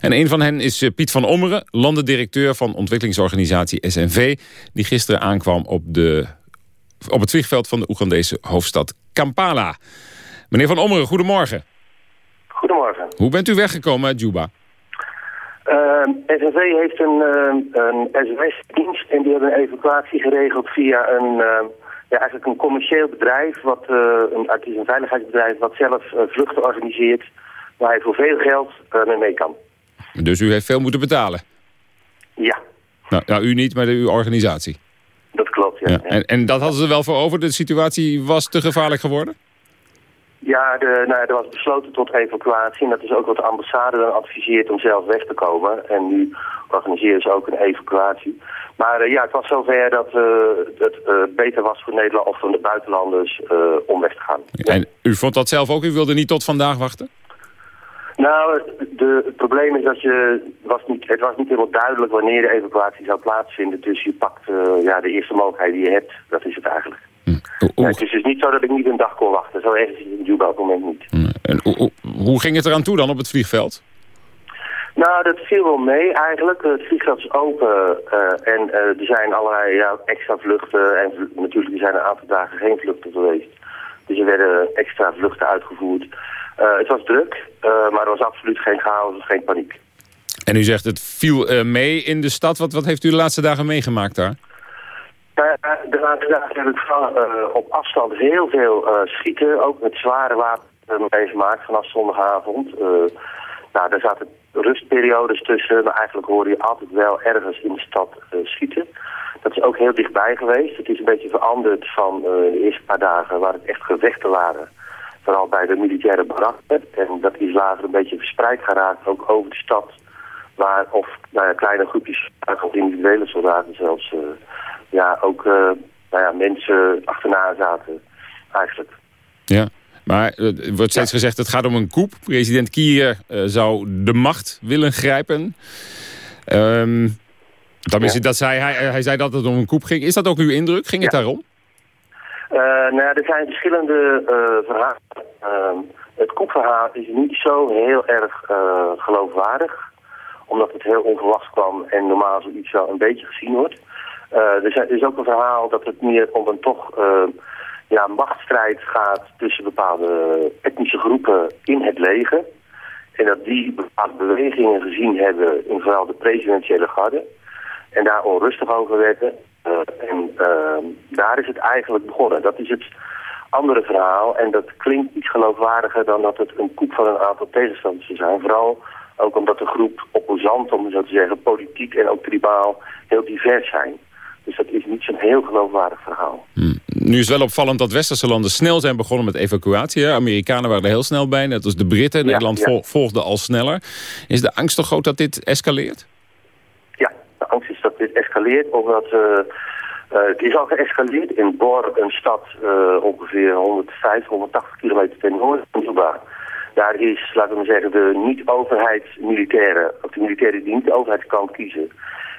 En een van hen is Piet van Ommeren, landendirecteur van ontwikkelingsorganisatie SNV... die gisteren aankwam op, de, op het vliegveld van de Oegandese hoofdstad Kampala. Meneer Van Ommeren, goedemorgen. Goedemorgen. Hoe bent u weggekomen uit Juba? Uh, SNV heeft een, uh, een SOS-dienst en die hebben een evacuatie geregeld via een, uh, ja, eigenlijk een commercieel bedrijf. Wat, een, is een veiligheidsbedrijf wat zelf vluchten organiseert waar hij voor veel geld mee mee kan. Dus u heeft veel moeten betalen? Ja. Nou, nou u niet, maar de, uw organisatie? Dat klopt, ja. ja. En, en dat hadden ze wel voor over? De situatie was te gevaarlijk geworden? Ja, de, nou, er was besloten tot evacuatie. En dat is ook wat de ambassade dan adviseert om zelf weg te komen. En nu organiseren ze ook een evacuatie. Maar uh, ja, het was zover dat uh, het uh, beter was voor Nederland of voor de buitenlanders om weg te gaan. En u vond dat zelf ook? U wilde niet tot vandaag wachten? Nou, de, het probleem is dat je, was niet, het was niet helemaal duidelijk wanneer de evacuatie zou plaatsvinden. Dus je pakt ja, de eerste mogelijkheid die je hebt, dat is het eigenlijk. Ja, het is dus niet zo dat ik niet een dag kon wachten. Zo erg is het op het moment niet. En hoe, hoe ging het eraan toe dan op het vliegveld? Nou, dat viel wel mee eigenlijk. Het vliegveld is open uh, en uh, er zijn allerlei ja, extra vluchten. En natuurlijk er zijn een aantal dagen geen vluchten geweest. Dus er werden extra vluchten uitgevoerd. Uh, het was druk, maar er was absoluut geen chaos of geen paniek. En u zegt het viel mee in de stad. Wat, wat heeft u de laatste dagen meegemaakt daar? Ik van, uh, op afstand heel veel uh, schieten, ook met zware wapens meegemaakt vanaf zondagavond. Uh, nou, daar zaten rustperiodes tussen, maar eigenlijk hoorde je altijd wel ergens in de stad schieten. Dat is ook heel dichtbij geweest. Het is een beetje veranderd van de eerste paar dagen waar het echt gevechten waren. Vooral bij de militaire barakken. En dat is later een beetje verspreid geraakt, ook over de stad. Waar, of nou ja, kleine groepjes, of individuele soldaten zelfs ja, ook uh, nou ja, mensen achterna zaten, eigenlijk. Ja, maar er wordt steeds ja. gezegd, het gaat om een koep. President Kier uh, zou de macht willen grijpen. Um, tenminste, ja. dat zei hij, hij zei dat het om een koep ging. Is dat ook uw indruk? Ging het daarom? Uh, nou ja, er zijn verschillende verhalen. Ehm, het koepverhaal is niet zo heel erg geloofwaardig. Omdat het heel onverwachts kwam en normaal zoiets wel een beetje gezien wordt. Uh, er is ook een verhaal dat het meer om een toch uh, ja, machtsstrijd gaat tussen bepaalde etnische groepen in het leger. En dat die bepaalde bewegingen gezien hebben in vooral de presidentiële garde. En daar onrustig over werden. Uh, en daar is het eigenlijk begonnen. Dat is het andere verhaal. En dat klinkt iets geloofwaardiger dan dat het een koep van een aantal tegenstanders zijn. Vooral ook omdat de groep opposanten, om zo te zeggen, politiek en ook tribaal heel divers zijn. Dus dat is niet zo'n heel geloofwaardig verhaal. Hmm. Nu is wel opvallend dat westerse landen snel zijn begonnen met evacuatie. Hè? Amerikanen waren er heel snel bij, net als de Britten. Ja, Nederland ja. volgde al sneller. Is de angst toch groot dat dit escaleert? Ja, de angst is dat dit escaleert. Omdat, uh, uh, het is al geëscaleerd in Bor, een stad uh, ongeveer 150, 180 kilometer ten noorden van Juba. Daar is, laten we maar zeggen, de niet-overheidsmilitairen, of de militairen die niet de overheidskant kiezen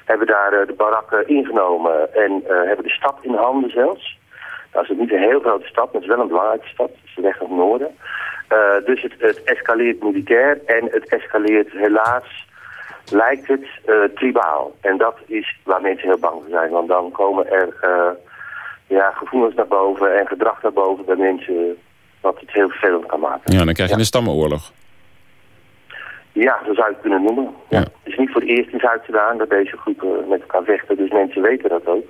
hebben daar uh, de barakken ingenomen en uh, hebben de stad in handen zelfs. Dat is niet een heel grote stad, maar het is wel een belangrijke stad. Het is de weg naar het noorden. Uh, dus het, het, escaleert militair en het escaleert helaas lijkt het eh, tribaal. En dat is waar mensen heel bang voor zijn. Want dan komen er eh, ja, gevoelens naar boven en gedrag naar boven bij mensen... wat het heel vervelend kan maken. Ja, dan krijg je een stammenoorlog. Ja, zo zou je het kunnen noemen. Ja. Is niet voor het eerst in Zuid-Soedan dat deze groepen met elkaar vechten. Dus mensen weten dat ook.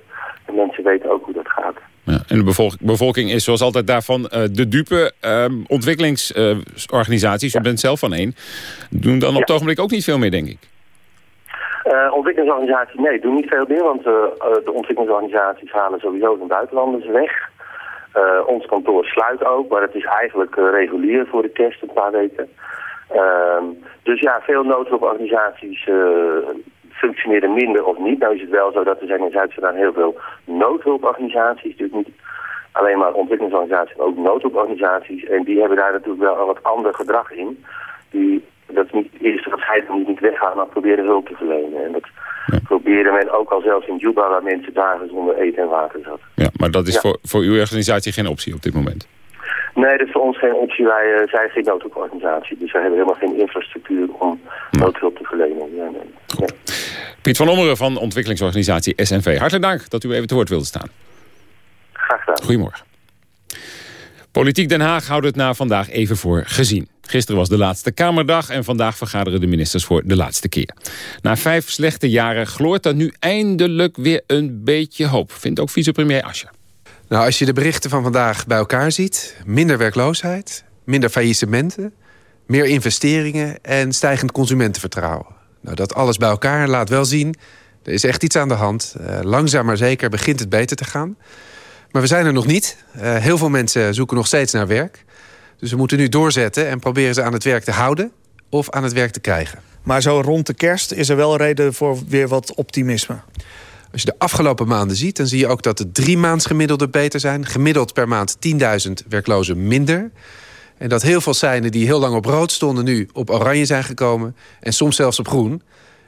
En mensen weten ook hoe dat gaat. Ja, en de bevolk- bevolking is zoals altijd daarvan eh, de dupe. Ehm, ontwikkelingsorganisaties, u bent zelf van één, doen dan op het ogenblik ook niet veel meer, denk ik. Eh, ontwikkelingsorganisaties, nee, doen niet veel meer. Want eh, eh, de ontwikkelingsorganisaties halen sowieso hun buitenlanders weg. Eh, ons kantoor sluit ook, maar het is eigenlijk eh, regulier voor de kerst een paar weken. Ehm, dus ja, veel noodhulporganisaties eh, functioneren minder of niet. Nou is het wel zo dat er zijn in Zuid-Sudan heel veel noodhulporganisaties. Dus niet alleen maar ontwikkelingsorganisaties, maar ook noodhulporganisaties. En die hebben daar natuurlijk wel een wat ander gedrag in. Die, dat is niet het eerste wat zij doen, niet weggaan, maar proberen hulp te verlenen. En dat proberen men ook al zelfs in Juba, waar mensen dagen zonder eten en water zaten. Ja, maar dat is Ja. voor, voor uw organisatie geen optie op dit moment. Nee, dat is voor ons geen optie. Wij eh, zijn geen noodhulporganisatie. Dus wij hebben helemaal geen infrastructuur om noodhulp te verlenen. Ja, nee. Piet van Ommeren van ontwikkelingsorganisatie SNV. Hartelijk dank dat u even te woord wilde staan. Graag gedaan. Goedemorgen. Politiek Den Haag houdt het na vandaag even voor gezien. Gisteren was de laatste Kamerdag en vandaag vergaderen de ministers voor de laatste keer. Na vijf slechte jaren gloort er nu eindelijk weer een beetje hoop, vindt ook vicepremier Ascher. Nou, als je de berichten van vandaag bij elkaar ziet... minder werkloosheid, minder faillissementen... meer investeringen en stijgend consumentenvertrouwen. Nou, dat alles bij elkaar laat wel zien... er is echt iets aan de hand. Eh, langzaam maar zeker begint het beter te gaan. Maar we zijn er nog niet. Eh, heel veel mensen zoeken nog steeds naar werk. Dus we moeten nu doorzetten en proberen ze aan het werk te houden... of aan het werk te krijgen. Maar zo rond de kerst is er wel reden voor weer wat optimisme. Als je de afgelopen maanden ziet, dan zie je ook dat de drie maands gemiddelde beter zijn. Gemiddeld per maand 10.000 werklozen minder. En dat heel veel seinen die heel lang op rood stonden... nu op oranje zijn gekomen en soms zelfs op groen.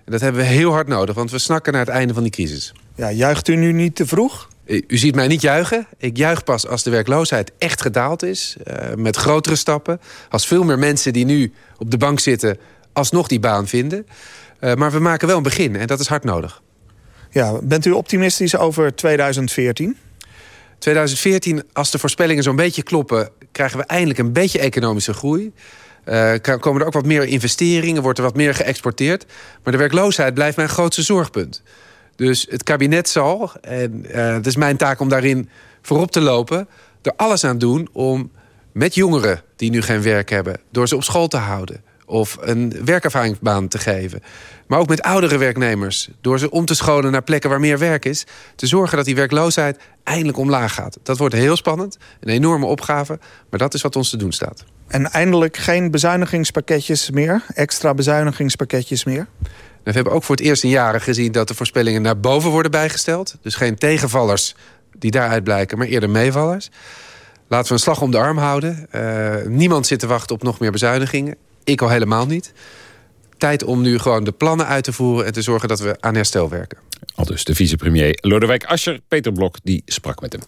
En dat hebben we heel hard nodig, want we snakken naar het einde van die crisis. Ja, juicht u nu niet te vroeg? U ziet mij niet juichen. Ik juich pas als de werkloosheid echt gedaald is. eh, met grotere stappen. Als veel meer mensen die nu op de bank zitten... alsnog die baan vinden. Eh, maar we maken wel een begin en dat is hard nodig. Ja, bent u optimistisch over 2014? 2014, als de voorspellingen zo'n beetje kloppen... krijgen we eindelijk een beetje economische groei. Eh, komen er ook wat meer investeringen, wordt er wat meer geëxporteerd. Maar de werkloosheid blijft mijn grootste zorgpunt. Dus het kabinet zal, en eh, het is mijn taak om daarin voorop te lopen... er alles aan doen om met jongeren die nu geen werk hebben... door ze op school te houden of een werkervaringsbaan te geven. Maar ook met oudere werknemers, door ze om te scholen naar plekken waar meer werk is... te zorgen dat die werkloosheid eindelijk omlaag gaat. Dat wordt heel spannend, een enorme opgave, maar dat is wat ons te doen staat. En eindelijk geen bezuinigingspakketjes meer? Extra bezuinigingspakketjes meer? We hebben ook voor het eerst in jaren gezien dat de voorspellingen naar boven worden bijgesteld. Dus geen tegenvallers die daaruit blijken, maar eerder meevallers. Laten we een slag om de arm houden. Eh, niemand zit te wachten op nog meer bezuinigingen. Ik al helemaal niet. Tijd om nu gewoon de plannen uit te voeren... en te zorgen dat we aan herstel werken. Al dus de vicepremier Lodewijk Asscher, Peter Blok, die sprak met hem.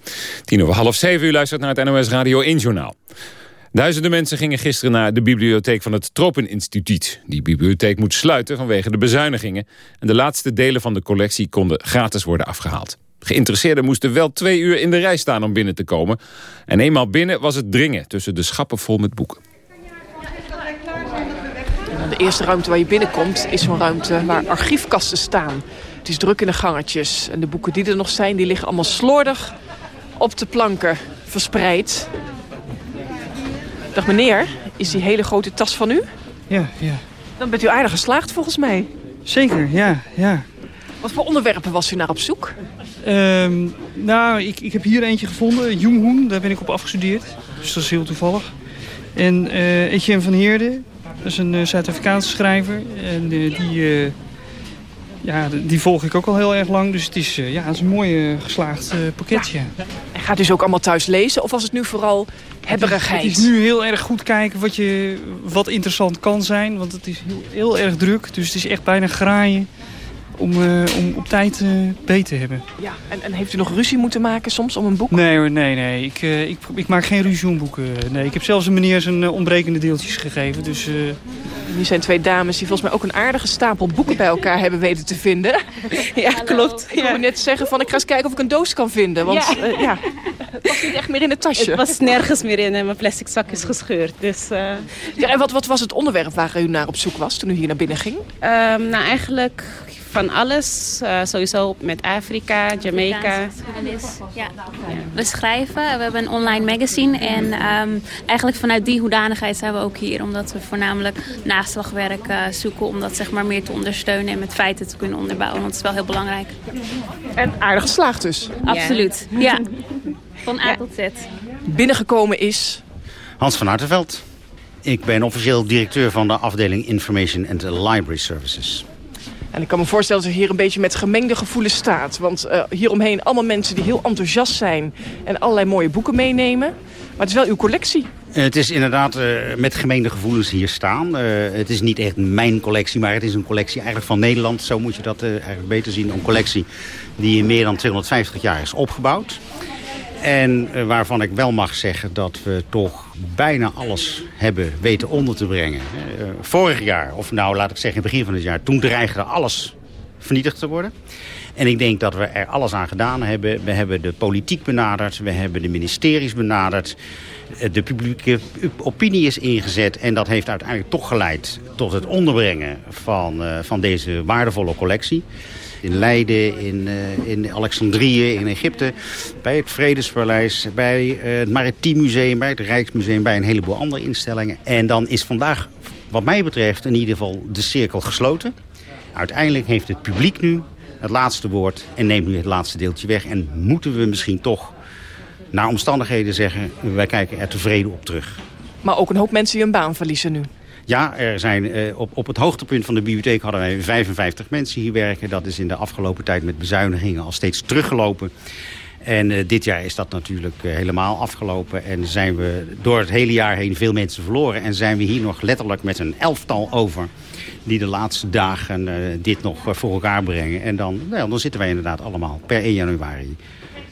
Tien over half zeven, u luistert naar het NOS Radio 1 Journaal. Duizenden mensen gingen gisteren naar de bibliotheek van het Tropeninstituut. Die bibliotheek moet sluiten vanwege de bezuinigingen. En de laatste delen van de collectie konden gratis worden afgehaald. Geïnteresseerden moesten wel twee uur in de rij staan om binnen te komen. En eenmaal binnen was het dringen tussen de schappen vol met boeken. De eerste ruimte waar je binnenkomt is zo'n ruimte waar archiefkasten staan. Het is druk in de gangetjes. En de boeken die er nog zijn, die liggen allemaal slordig op de planken verspreid. Dag meneer, is die hele grote tas van u? Ja, ja. Dan bent u aardig geslaagd volgens mij. Zeker, ja, ja. Wat voor onderwerpen was u naar op zoek? Ehm, nou, ik, ik heb hier eentje gevonden, Junghoen, daar ben ik op afgestudeerd. Dus dat is heel toevallig. En eh Etienne van Heerde, dat is een eh, Zuid-Afrikaanse schrijver. En eh, die, eh, ja, die volg ik ook al heel erg lang. Dus het is, eh, ja, het is een mooi eh, geslaagd eh, pakketje. En gaat u ze ook allemaal thuis lezen? Of was het nu vooral hebberigheid? Het is nu heel erg goed kijken wat, je, wat interessant kan zijn. Want het is heel, heel erg druk. Dus het is echt bijna graaien om, eh, om op tijd eh beet te hebben. Ja, en, en heeft u nog ruzie moeten maken soms om een boek? Nee hoor, nee, nee. Ik, eh, ik, ik maak geen ruzie om boeken. Nee, ik heb zelfs een meneer zijn ontbrekende deeltjes gegeven. Dus eh, Hier zijn twee dames die volgens mij ook een aardige stapel boeken bij elkaar hebben weten te vinden. Ja, klopt. Ik wilde net zeggen van ik ga eens kijken of ik een doos kan vinden. Want Ja. ja, ja het was niet echt meer in het tasje. Het was nergens meer in en mijn plastic zak is gescheurd. Dus, eh, Ja, en wat, wat was het onderwerp waar u naar op zoek was toen u hier naar binnen ging? ehm, nou, eigenlijk van alles. Eh, sowieso met Afrika, Jamaica. Ja. We schrijven, we hebben een online magazine en ehm, eigenlijk vanuit die hoedanigheid zijn we ook hier. Omdat we voornamelijk naslagwerk eh, zoeken om dat zeg maar meer te ondersteunen en met feiten te kunnen onderbouwen. Want het is wel heel belangrijk. En aardig geslaagd dus. Absoluut, ja. Van A tot Z. Binnengekomen is... Hans van Artenveld. Ik ben officieel directeur van de afdeling Information and Library Services. En ik kan me voorstellen dat u hier een beetje met gemengde gevoelens staat. Want eh hieromheen allemaal mensen die heel enthousiast zijn en allerlei mooie boeken meenemen. Maar het is wel uw collectie. Eh, Het is inderdaad eh, met gemeende gevoelens hier staan. Het is niet echt mijn collectie, maar het is een collectie eigenlijk van Nederland. Zo moet je dat eigenlijk beter zien. Een collectie die in meer dan 250 jaar is opgebouwd. En eh, waarvan ik wel mag zeggen dat we toch bijna alles hebben weten onder te brengen. Eh, vorig jaar, of nou laat ik zeggen in het begin van het jaar... toen dreigde alles vernietigd te worden. En ik denk dat we er alles aan gedaan hebben. We hebben de politiek benaderd, we hebben de ministeries benaderd. Eh, De publieke opinie is ingezet en dat heeft uiteindelijk toch geleid... tot het onderbrengen van, van deze waardevolle collectie in Leiden, in, eh, in Alexandrië, in Egypte, bij het Vredespaleis, bij eh, het Maritiem Museum, bij het Rijksmuseum, bij een heleboel andere instellingen. En dan is vandaag, wat mij betreft, in ieder geval de cirkel gesloten. Uiteindelijk heeft het publiek nu het laatste woord en neemt nu het laatste deeltje weg. En moeten we misschien toch, naar omstandigheden zeggen, wij kijken er tevreden op terug. Maar ook een hoop mensen die hun baan verliezen nu. Ja, er zijn, eh, op, op het hoogtepunt van de bibliotheek hadden wij 55 mensen hier werken. Dat is in de afgelopen tijd met bezuinigingen al steeds teruggelopen. En eh, dit jaar is dat natuurlijk eh, helemaal afgelopen. En zijn we door het hele jaar heen veel mensen verloren. En zijn we hier nog letterlijk met een elftal over... die de laatste dagen dit nog voor elkaar brengen. En dan, dan zitten wij inderdaad allemaal per 1 januari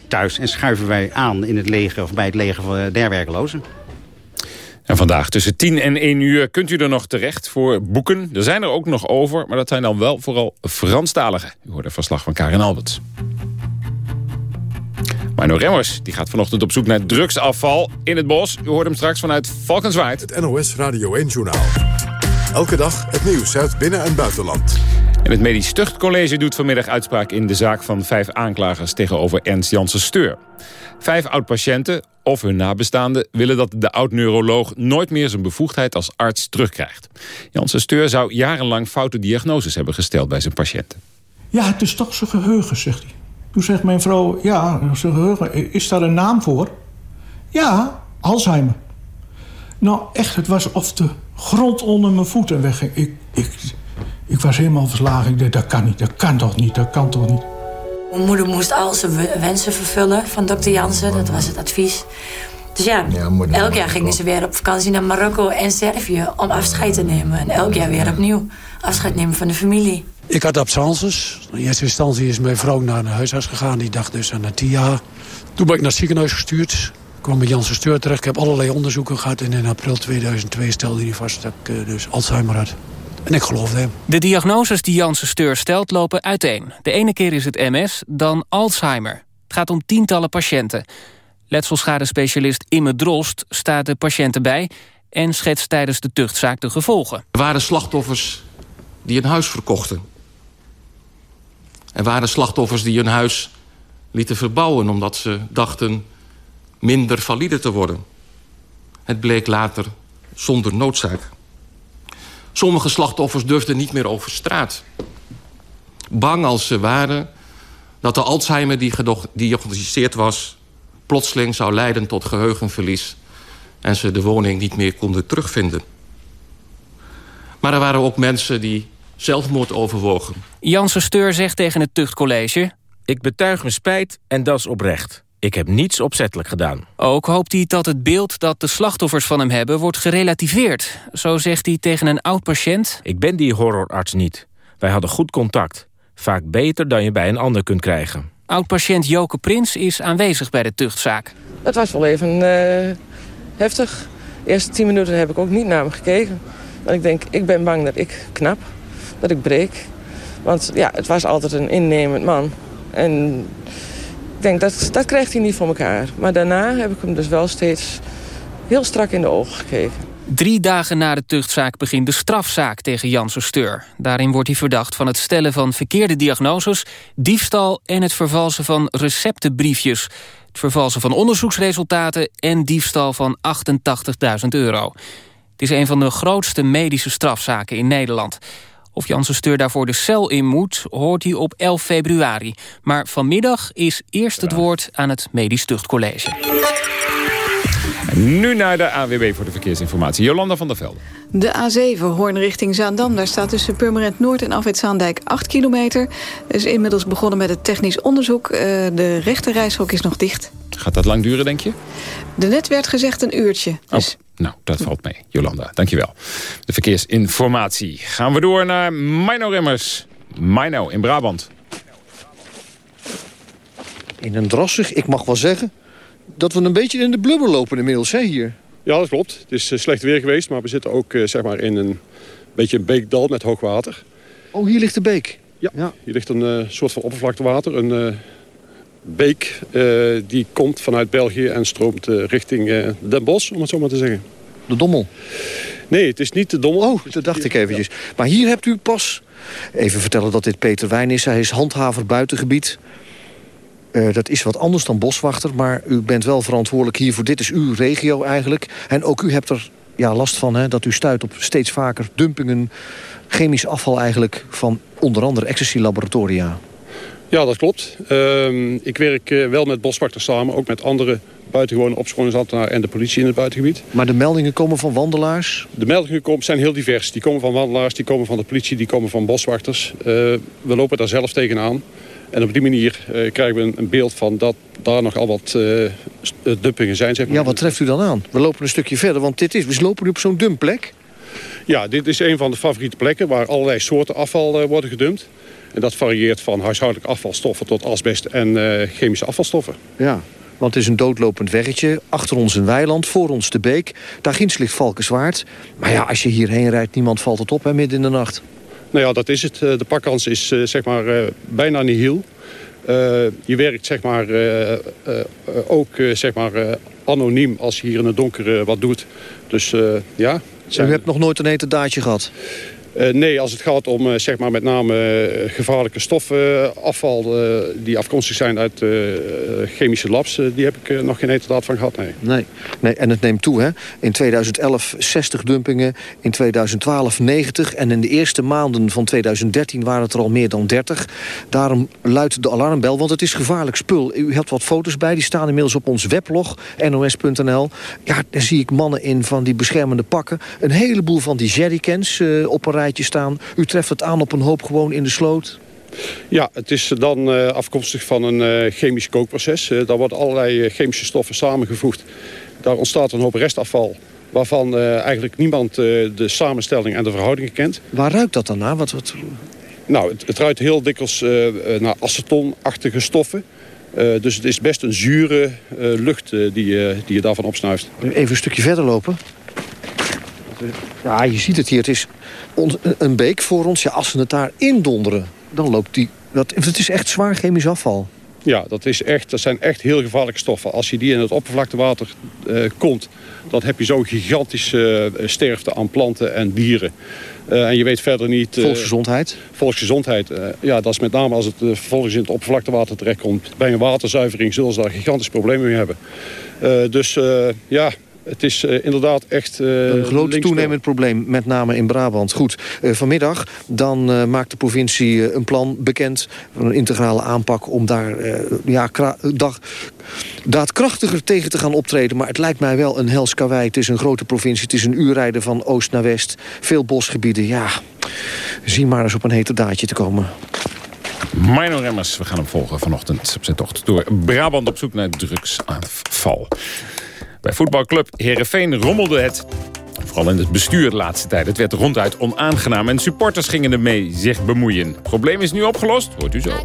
thuis. En schuiven wij aan in het leger, of bij het leger der werklozen. En vandaag tussen 10 en 1 uur kunt u er nog terecht voor boeken. Er zijn er ook nog over, maar dat zijn dan wel vooral Franstalige. U hoort een verslag van Karin Alberts. Marno Remmers die gaat vanochtend op zoek naar drugsafval in het bos. U hoort hem straks vanuit Valkenswaard. Het NOS Radio 1-journaal. Elke dag het nieuws uit binnen- en buitenland. En het Medisch Tuchtcollege doet vanmiddag uitspraak in de zaak van vijf aanklagers tegenover Ernst Janssen Steur. Vijf oud-patiënten of hun nabestaanden willen dat de oud-neuroloog nooit meer zijn bevoegdheid als arts terugkrijgt. Janssen Steur zou jarenlang foute diagnoses hebben gesteld bij zijn patiënten. Ja, het is toch zijn geheugen, zegt hij. Toen zegt mijn vrouw, ja, zijn geheugen, is daar een naam voor? Ja, Alzheimer. Nou, echt, het was of de grond onder mijn voeten wegging. Ik, ik, ik was helemaal verslagen. Ik dacht, dat kan niet, dat kan toch niet, dat kan toch niet. Mijn moeder moest al zijn we- wensen vervullen van dokter Jansen. Dat was het advies. Dus ja, elk jaar gingen ze weer op vakantie naar Marokko en Servië om afscheid te nemen. En elk jaar weer opnieuw afscheid nemen van de familie. Ik had absences. In eerste instantie is mijn vrouw naar de huisarts gegaan. Die dacht dus aan een TIA. Toen ben ik naar het ziekenhuis gestuurd. Ik kwam bij Janssen Steur terecht. Ik heb allerlei onderzoeken gehad. En in april 2002 stelde hij vast dat ik eh, dus Alzheimer had. En ik geloofde hem. De diagnoses die Janssen Steur stelt lopen uiteen. De ene keer is het MS, dan Alzheimer. Het gaat om tientallen patiënten. Letselschadespecialist Imme Drost staat de patiënten bij... en schetst tijdens de tuchtzaak de gevolgen. Er waren slachtoffers die een huis verkochten. Er waren slachtoffers die hun huis lieten verbouwen... omdat ze dachten minder valide te worden. Het bleek later zonder noodzaak. Sommige slachtoffers durfden niet meer over straat. Bang als ze waren dat de Alzheimer die gediagnosticeerd was... plotseling zou leiden tot geheugenverlies... en ze de woning niet meer konden terugvinden. Maar er waren ook mensen die zelfmoord overwogen. Janssen Steur zegt tegen het tuchtcollege... Ik betuig mijn spijt en dat is oprecht. Ik heb niets opzettelijk gedaan. Ook hoopt hij dat het beeld dat de slachtoffers van hem hebben... wordt gerelativeerd. Zo zegt hij tegen een oud-patiënt... Ik ben die horrorarts niet. Wij hadden goed contact. Vaak beter dan je bij een ander kunt krijgen. Oud-patiënt Joke Prins is aanwezig bij de tuchtzaak. Het was wel even eh, heftig. De eerste tien minuten heb ik ook niet naar hem gekeken. Want ik denk, ik ben bang dat ik knap, dat ik breek. Want ja, het was altijd een innemend man. En denk, dat, dat krijgt hij niet voor elkaar. Maar daarna heb ik hem dus wel steeds heel strak in de ogen gekeken. Drie dagen na de tuchtzaak begint de strafzaak tegen Janssen Steur. Daarin wordt hij verdacht van het stellen van verkeerde diagnoses... diefstal en het vervalsen van receptenbriefjes. Het vervalsen van onderzoeksresultaten... en diefstal van 88.000 euro. Het is een van de grootste medische strafzaken in Nederland. Of Janssen Steur daarvoor de cel in moet, hoort hij op 11 februari. Maar vanmiddag is eerst het woord aan het Medisch Tuchtcollege. Nu naar de AWB voor de verkeersinformatie. Jolanda van der Velde. De A7 Hoorn richting Zaandam. Daar staat tussen Purmerend Noord en Afwit Zaandijk 8 kilometer. Er is inmiddels begonnen met het technisch onderzoek. Uh, de rechterrijstrook is nog dicht. Gaat dat lang duren, denk je? De net werd gezegd een uurtje. Dus... Oh, nou, dat valt mee. Jolanda, dankjewel. De verkeersinformatie. Gaan we door naar Mino Rimmers. Mino in Brabant. In een drassig, ik mag wel zeggen dat we een beetje in de blubber lopen inmiddels, hè, hier. Ja, dat klopt. Het is uh, slecht weer geweest, maar we zitten ook uh, zeg maar in een beetje een beekdal met hoog water. Oh, hier ligt de beek? Ja, ja. hier ligt een uh, soort van oppervlaktewater. Een beek die komt vanuit België en stroomt richting Den Bosch, om het zo maar te zeggen. De Dommel? Nee, het is niet de Dommel. Oh, dat dacht ik eventjes. Ja. Maar hier hebt u pas... Even vertellen dat dit Peter Wijn is. Hij is handhaver buitengebied. Uh, dat is wat anders dan boswachter, maar u bent wel verantwoordelijk hiervoor. Dit is uw regio eigenlijk. En ook u hebt er ja, last van hè, dat u stuit op steeds vaker dumpingen... chemisch afval eigenlijk van onder andere ecstasy-laboratoria. Ja, dat klopt. Uh, ik werk uh, wel met boswachters samen, ook met andere buitengewone opsporingsambtenaren en de politie in het buitengebied. Maar de meldingen komen van wandelaars? De meldingen komen, zijn heel divers. Die komen van wandelaars, die komen van de politie, die komen van boswachters. Uh, we lopen daar zelf tegenaan. En op die manier uh, krijgen we een, een, beeld van dat daar nogal wat dumpingen zijn. Zeg maar. Ja, wat treft u dan aan? We lopen een stukje verder, want dit is, we lopen nu op zo'n dumpplek. Ja, dit is een van de favoriete plekken waar allerlei soorten afval worden gedumpt. En dat varieert van huishoudelijk afvalstoffen tot asbest en chemische afvalstoffen. Ja, want het is een doodlopend weggetje. Achter ons een weiland, voor ons de beek. Daar ginds ligt Valkenswaard. Maar ja, als je hierheen rijdt, niemand valt het op hè, midden in de nacht. Nou ja, dat is het. De pakkans is zeg maar bijna nihil. Uh, je werkt zeg maar, uh, uh, ook zeg maar, anoniem als je hier in het donker wat doet. Dus ja. Zijn... U hebt nog nooit een heterdaadje gehad? Uh, nee, als het gaat om uh, zeg maar met name uh, gevaarlijke stoffen, afval die afkomstig zijn uit chemische labs, die heb ik nog geen heterdaad van gehad, nee. nee. Nee, en het neemt toe, hè? In 2011 60 dumpingen, in 2012 90 en in de eerste maanden van 2013 waren het er al meer dan 30. Daarom luidt de alarmbel, want het is gevaarlijk spul. U hebt wat foto's bij, die staan inmiddels op ons weblog, nos.nl. Ja, daar zie ik mannen in van die beschermende pakken. Een heleboel van die jerrycans op een rijtje staan. U treft het aan op een hoop gewoon in de sloot. Ja, het is dan uh, afkomstig van een uh, chemisch kookproces. Uh, daar worden allerlei chemische stoffen samengevoegd. Daar ontstaat een hoop restafval waarvan eigenlijk niemand de samenstelling en de verhoudingen kent. Waar ruikt dat dan naar? Wat, wat... Nou, het, het ruikt heel dikwijls naar acetonachtige stoffen. dus het is best een zure lucht die, die je daarvan opsnuift. Even een stukje verder lopen. Ja, je ziet het hier. Het is een beek voor ons. Ja, als we het daar indonderen, dan loopt die... Dat, het is echt zwaar chemisch afval. Ja, dat, is echt, dat zijn echt heel gevaarlijke stoffen. Als je die in het oppervlaktewater uh, komt... dan heb je zo'n gigantische uh, sterfte aan planten en dieren. Uh, en je weet verder niet... volksgezondheid? Volksgezondheid. ja, dat is met name als het vervolgens in het oppervlaktewater terechtkomt. Bij een waterzuivering zullen ze daar gigantische problemen mee hebben. dus ja, het is uh, inderdaad echt... Uh, een groot toenemend probleem, met name in Brabant. Goed, uh, vanmiddag dan maakt de provincie een plan bekend... een integrale aanpak om daar ja, dag, daadkrachtiger tegen te gaan optreden. Maar het lijkt mij wel een hels Het is een grote provincie, het is een uurrijden van oost naar west. Veel bosgebieden, ja. Zie maar eens op een heterdaadje te komen. Mino Remmers, we gaan hem volgen vanochtend op zijn tocht door Brabant op zoek naar drugsaanval. Bij voetbalclub Herenveen rommelde het. Vooral in het bestuur de laatste tijd. Het werd ronduit onaangenaam en supporters gingen ermee zich bemoeien. probleem is nu opgelost, hoort u zo. My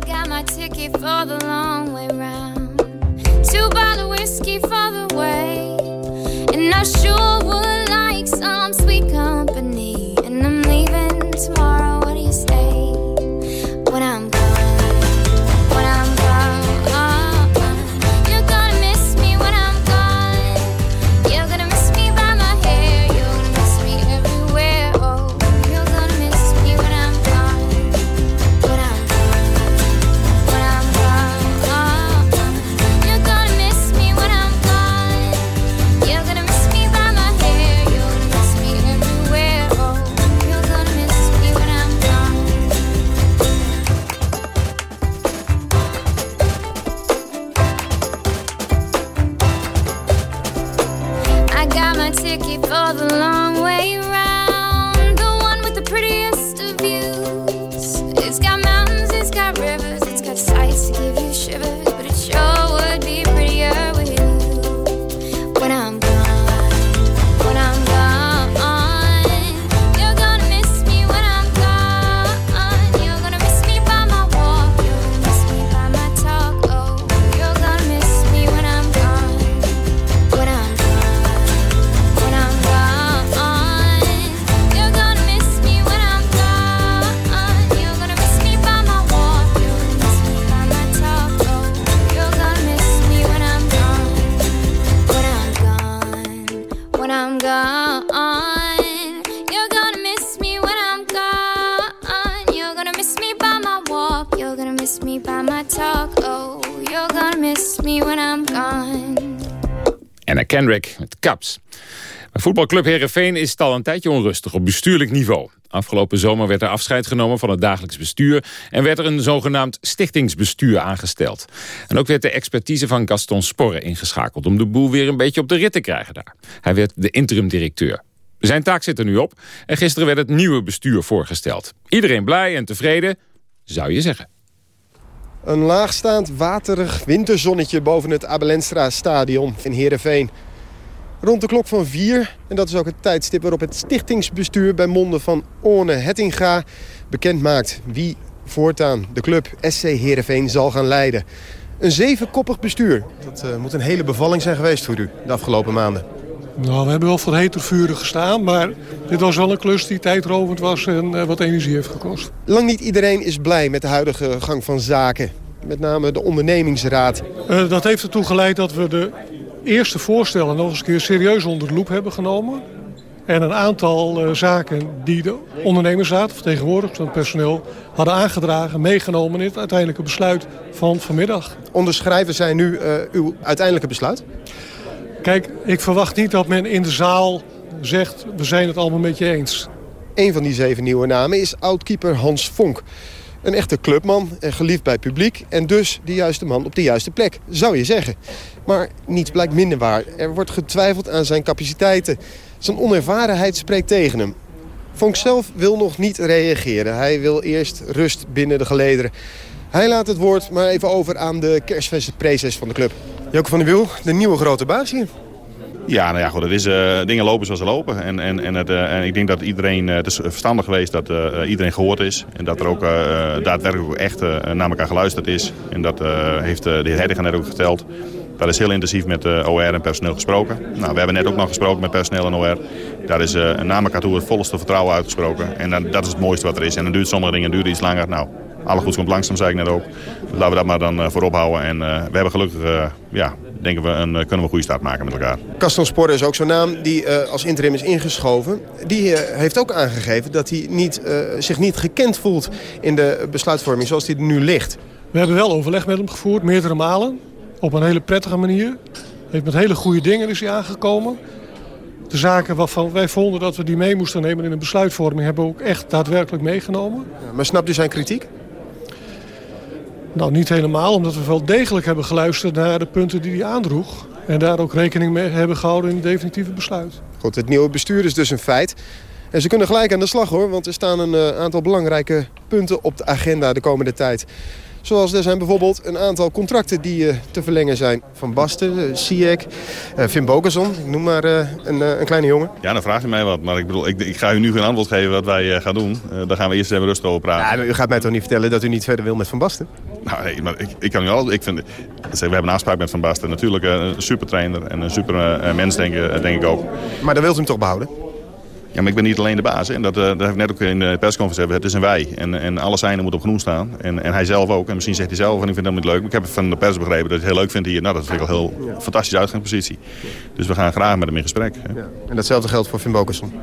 When I'm gone, you're gonna miss me when I'm gone. You're gonna miss me by my walk. You're gonna miss me by my talk. Oh, you're gonna miss me when I'm gone. Anna Kendrick met Caps. Voetbalclub Herenveen is al een tijdje onrustig op bestuurlijk niveau. Afgelopen zomer werd er afscheid genomen van het dagelijks bestuur... en werd er een zogenaamd stichtingsbestuur aangesteld. En ook werd de expertise van Gaston Sporre ingeschakeld... om de boel weer een beetje op de rit te krijgen daar. Hij werd de interim-directeur. Zijn taak zit er nu op en gisteren werd het nieuwe bestuur voorgesteld. Iedereen blij en tevreden, zou je zeggen. Een laagstaand, waterig winterzonnetje boven het Abelenstra stadion in Heerenveen. Rond de klok van vier, en dat is ook het tijdstip waarop het stichtingsbestuur bij monden van Orne Hettinga bekend maakt wie voortaan de club SC Heerenveen zal gaan leiden. Een zevenkoppig bestuur. Dat eh, moet een hele bevalling zijn geweest voor u de afgelopen maanden. Nou, we hebben wel voor heter vuren gestaan, maar dit was wel een klus die tijdrovend was en eh, wat energie heeft gekost. Lang niet iedereen is blij met de huidige gang van zaken. Met name de ondernemingsraad. Eh, dat heeft ertoe geleid dat we de eerste voorstellen nog eens een keer serieus onder de loep hebben genomen. En een aantal eh, zaken die de ondernemersraad, vertegenwoordigers van het personeel, hadden aangedragen, meegenomen in het uiteindelijke besluit van vanmiddag. Onderschrijven zij nu eh, uw uiteindelijke besluit? Kijk, ik verwacht niet dat men in de zaal zegt, we zijn het allemaal met je eens. Een van die zeven nieuwe namen is oudkeeper Hans Vonk. Een echte clubman geliefd bij het publiek. En dus de juiste man op de juiste plek, zou je zeggen. Maar niets blijkt minder waar. Er wordt getwijfeld aan zijn capaciteiten. Zijn onervarenheid spreekt tegen hem. Vonk zelf wil nog niet reageren. Hij wil eerst rust binnen de gelederen. Hij laat het woord maar even over aan de kerstfestpreses van de club. Joke van der Wiel, de nieuwe grote baas hier. Ja, nou ja, goed, het is, eh, dingen lopen zoals ze lopen. En, en, en, het, eh, en ik denk dat iedereen, eh, het is verstandig geweest dat iedereen gehoord is. En dat er ook daadwerkelijk ook echt naar elkaar geluisterd is. En dat heeft de heer Heddiger net ook geteld. Daar is heel intensief met OR en personeel gesproken. Nou, we hebben net ook nog gesproken met personeel en OR. Daar is naar elkaar toe het volste vertrouwen uitgesproken. En dat is het mooiste wat er is. En dan duurt sommige dingen duren iets langer. Nou, alle goeds komt langzaam, zei ik net ook. Dus laten we dat maar dan voorop houden. En we hebben gelukkig, ja, denken we, een, kunnen we een goede start maken met elkaar. Kaston Sporre is ook zo'n naam die als interim is ingeschoven. Die heeft ook aangegeven dat hij niet, zich niet gekend voelt in de besluitvorming zoals die er nu ligt. We hebben wel overleg met hem gevoerd, meerdere malen. Op een hele prettige manier. Heeft met hele goede dingen is hij aangekomen. De zaken waarvan wij vonden dat we die mee moesten nemen in een besluitvorming... hebben we ook echt daadwerkelijk meegenomen. Ja, maar snapt u zijn kritiek? Nou, niet helemaal, omdat we wel degelijk hebben geluisterd naar de punten die hij aandroeg. En daar ook rekening mee hebben gehouden in het definitieve besluit. Goed, het nieuwe bestuur is dus een feit. En ze kunnen gelijk aan de slag hoor, want er staan een uh, aantal belangrijke punten op de agenda de komende tijd. Zoals er zijn bijvoorbeeld een aantal contracten die uh, te verlengen zijn. Van Basten, uh, Siek, uh, Finn Bokerson, ik noem maar een, een, kleine jongen. Ja, dan vraagt u mij wat. Maar ik bedoel, ik, ik ga u nu geen antwoord geven wat wij gaan doen. daar gaan we eerst even rustig over praten. Ja, maar u gaat mij toch niet vertellen dat u niet verder wil met Van Basten? Nou nee, maar ik, ik kan u al... Ik vind, we hebben een afspraak met Van Basten. Natuurlijk een super trainer en een super mens, denk, denk ik ook. Maar dan wilt u hem toch behouden? Ja, maar ik ben niet alleen de baas. En dat, uh, dat heb ik net ook in de persconferentie hebben. Het is een wij. En, en alle zijnen moeten op groen staan. En, en hij zelf ook. En misschien zegt hij zelf van ik vind dat niet leuk. Maar ik heb van de pers begrepen dat hij het heel leuk vindt hier. Nou, dat vind ik heel ja. fantastische uitgangspositie. Dus we gaan graag met hem in gesprek. Ja. En datzelfde geldt voor Finn Bokerson?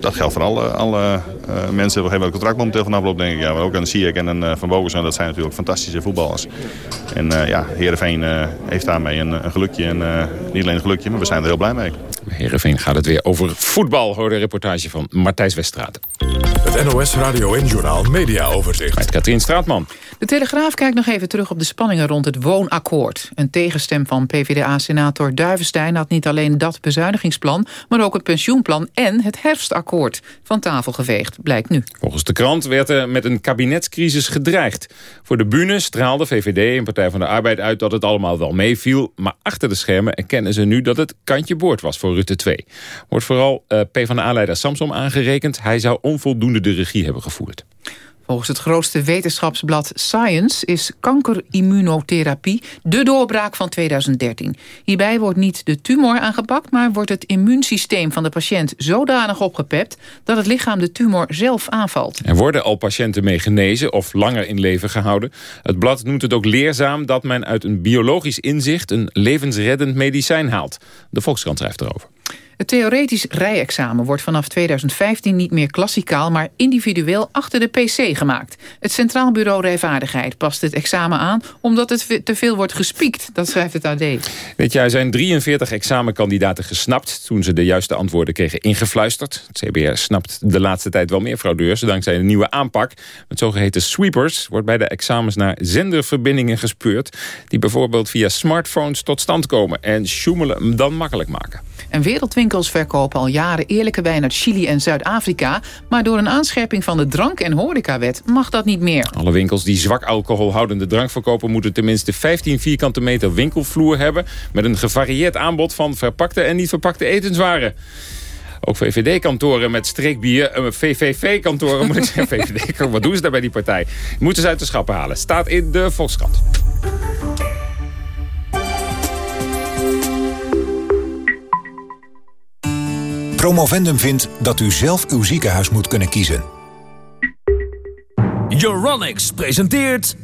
Dat geldt voor alle, alle uh, mensen. We hebben een contract momenteel van afloop, denk ik. Ja, maar ook aan Sierk en uh, Van Bogerson. Dat zijn natuurlijk fantastische voetballers. En ja, Heerenveen heeft daarmee een, een gelukje. En niet alleen een gelukje, maar we zijn er heel blij mee. Heerenveen gaat het weer over voetbal. Hoor de reportage van Martijs Westraat. Het NOS Radio en Journaal Media Overzicht. Met Katrien Straatman. De Telegraaf kijkt nog even terug op de spanningen rond het woonakkoord. Een tegenstem van PvdA-senator Duivenstein had niet alleen dat bezuinigingsplan... maar ook het pensioenplan en het herfstakkoord van tafel geveegd, blijkt nu. Volgens de krant werd er met een kabinetscrisis gedreigd. Voor de bühne straalde VVD en Partij van de Arbeid uit dat het allemaal wel meeviel... maar achter de schermen erkennen ze nu dat het kantje boord was voor Rutte 2. Wordt vooral uh, PvdA-leider Samsom aangerekend. Hij zou onvoldoende de regie hebben gevoerd. Volgens het grootste wetenschapsblad Science is kankerimmunotherapie de doorbraak van 2013. Hierbij wordt niet de tumor aangepakt, maar wordt het immuunsysteem van de patiënt zodanig opgepept dat het lichaam de tumor zelf aanvalt. Er worden al patiënten mee genezen of langer in leven gehouden. Het blad noemt het ook leerzaam dat men uit een biologisch inzicht een levensreddend medicijn haalt. De Volkskrant schrijft erover. Het theoretisch rijexamen wordt vanaf 2015 niet meer klassikaal... maar individueel achter de pc gemaakt. Het Centraal Bureau Rijvaardigheid past het examen aan... omdat het te veel wordt gespiekt, dat schrijft het AD. Weet jij, er zijn 43 examenkandidaten gesnapt... toen ze de juiste antwoorden kregen ingefluisterd. Het CBR snapt de laatste tijd wel meer fraudeurs... dankzij een nieuwe aanpak. Met zogeheten sweepers wordt bij de examens naar zenderverbindingen gespeurd... die bijvoorbeeld via smartphones tot stand komen... en sjoemelen hem dan makkelijk maken. En wereldwinkels verkopen al jaren eerlijke wijn uit Chili en Zuid-Afrika... maar door een aanscherping van de drank- en horecawet mag dat niet meer. Alle winkels die zwak alcoholhoudende drank verkopen... moeten tenminste 15 vierkante meter winkelvloer hebben... met een gevarieerd aanbod van verpakte en niet verpakte etenswaren. Ook VVD-kantoren met streekbier, uh, VVV-kantoren moet ik zeggen, VVD, wat doen ze daar bij die partij? Moeten ze uit de schappen halen. Staat in de Volkskrant. Promovendum vindt dat u zelf uw ziekenhuis moet kunnen kiezen. Euronics presenteert...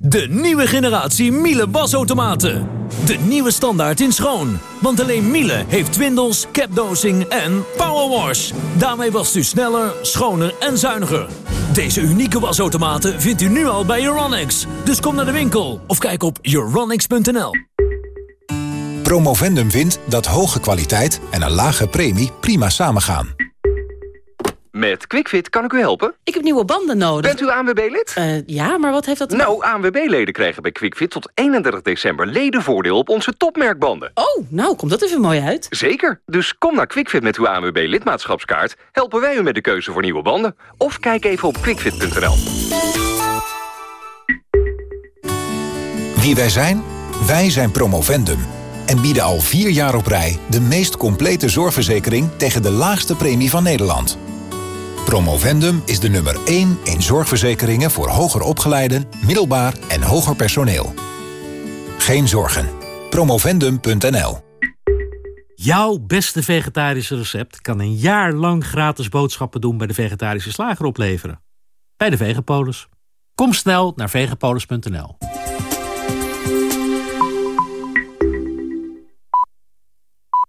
de nieuwe generatie Miele wasautomaten. De nieuwe standaard in schoon. Want alleen Miele heeft twindels, capdosing en powerwash. Daarmee wast u sneller, schoner en zuiniger. Deze unieke wasautomaten vindt u nu al bij Euronics. Dus kom naar de winkel of kijk op euronics.nl. Promovendum vindt dat hoge kwaliteit en een lage premie prima samengaan. Met QuickFit kan ik u helpen? Ik heb nieuwe banden nodig. Bent u ANWB-lid? Uh, ja, maar wat heeft dat... Nou, ANWB-leden krijgen bij QuickFit tot 31 december ledenvoordeel op onze topmerkbanden. Oh, nou, komt dat even mooi uit. Zeker. Dus kom naar QuickFit met uw ANWB-lidmaatschapskaart. Helpen wij u met de keuze voor nieuwe banden. Of kijk even op quickfit.nl. Wie wij zijn? Wij zijn Promovendum en bieden al vier jaar op rij de meest complete zorgverzekering tegen de laagste premie van Nederland. Promovendum is de nummer 1 in zorgverzekeringen voor hoger opgeleiden, middelbaar en hoger personeel. Geen zorgen. Promovendum.nl Jouw beste vegetarische recept kan een jaar lang gratis boodschappen doen bij de vegetarische slager opleveren. Bij de Vegapolis. Kom snel naar vegapolis.nl.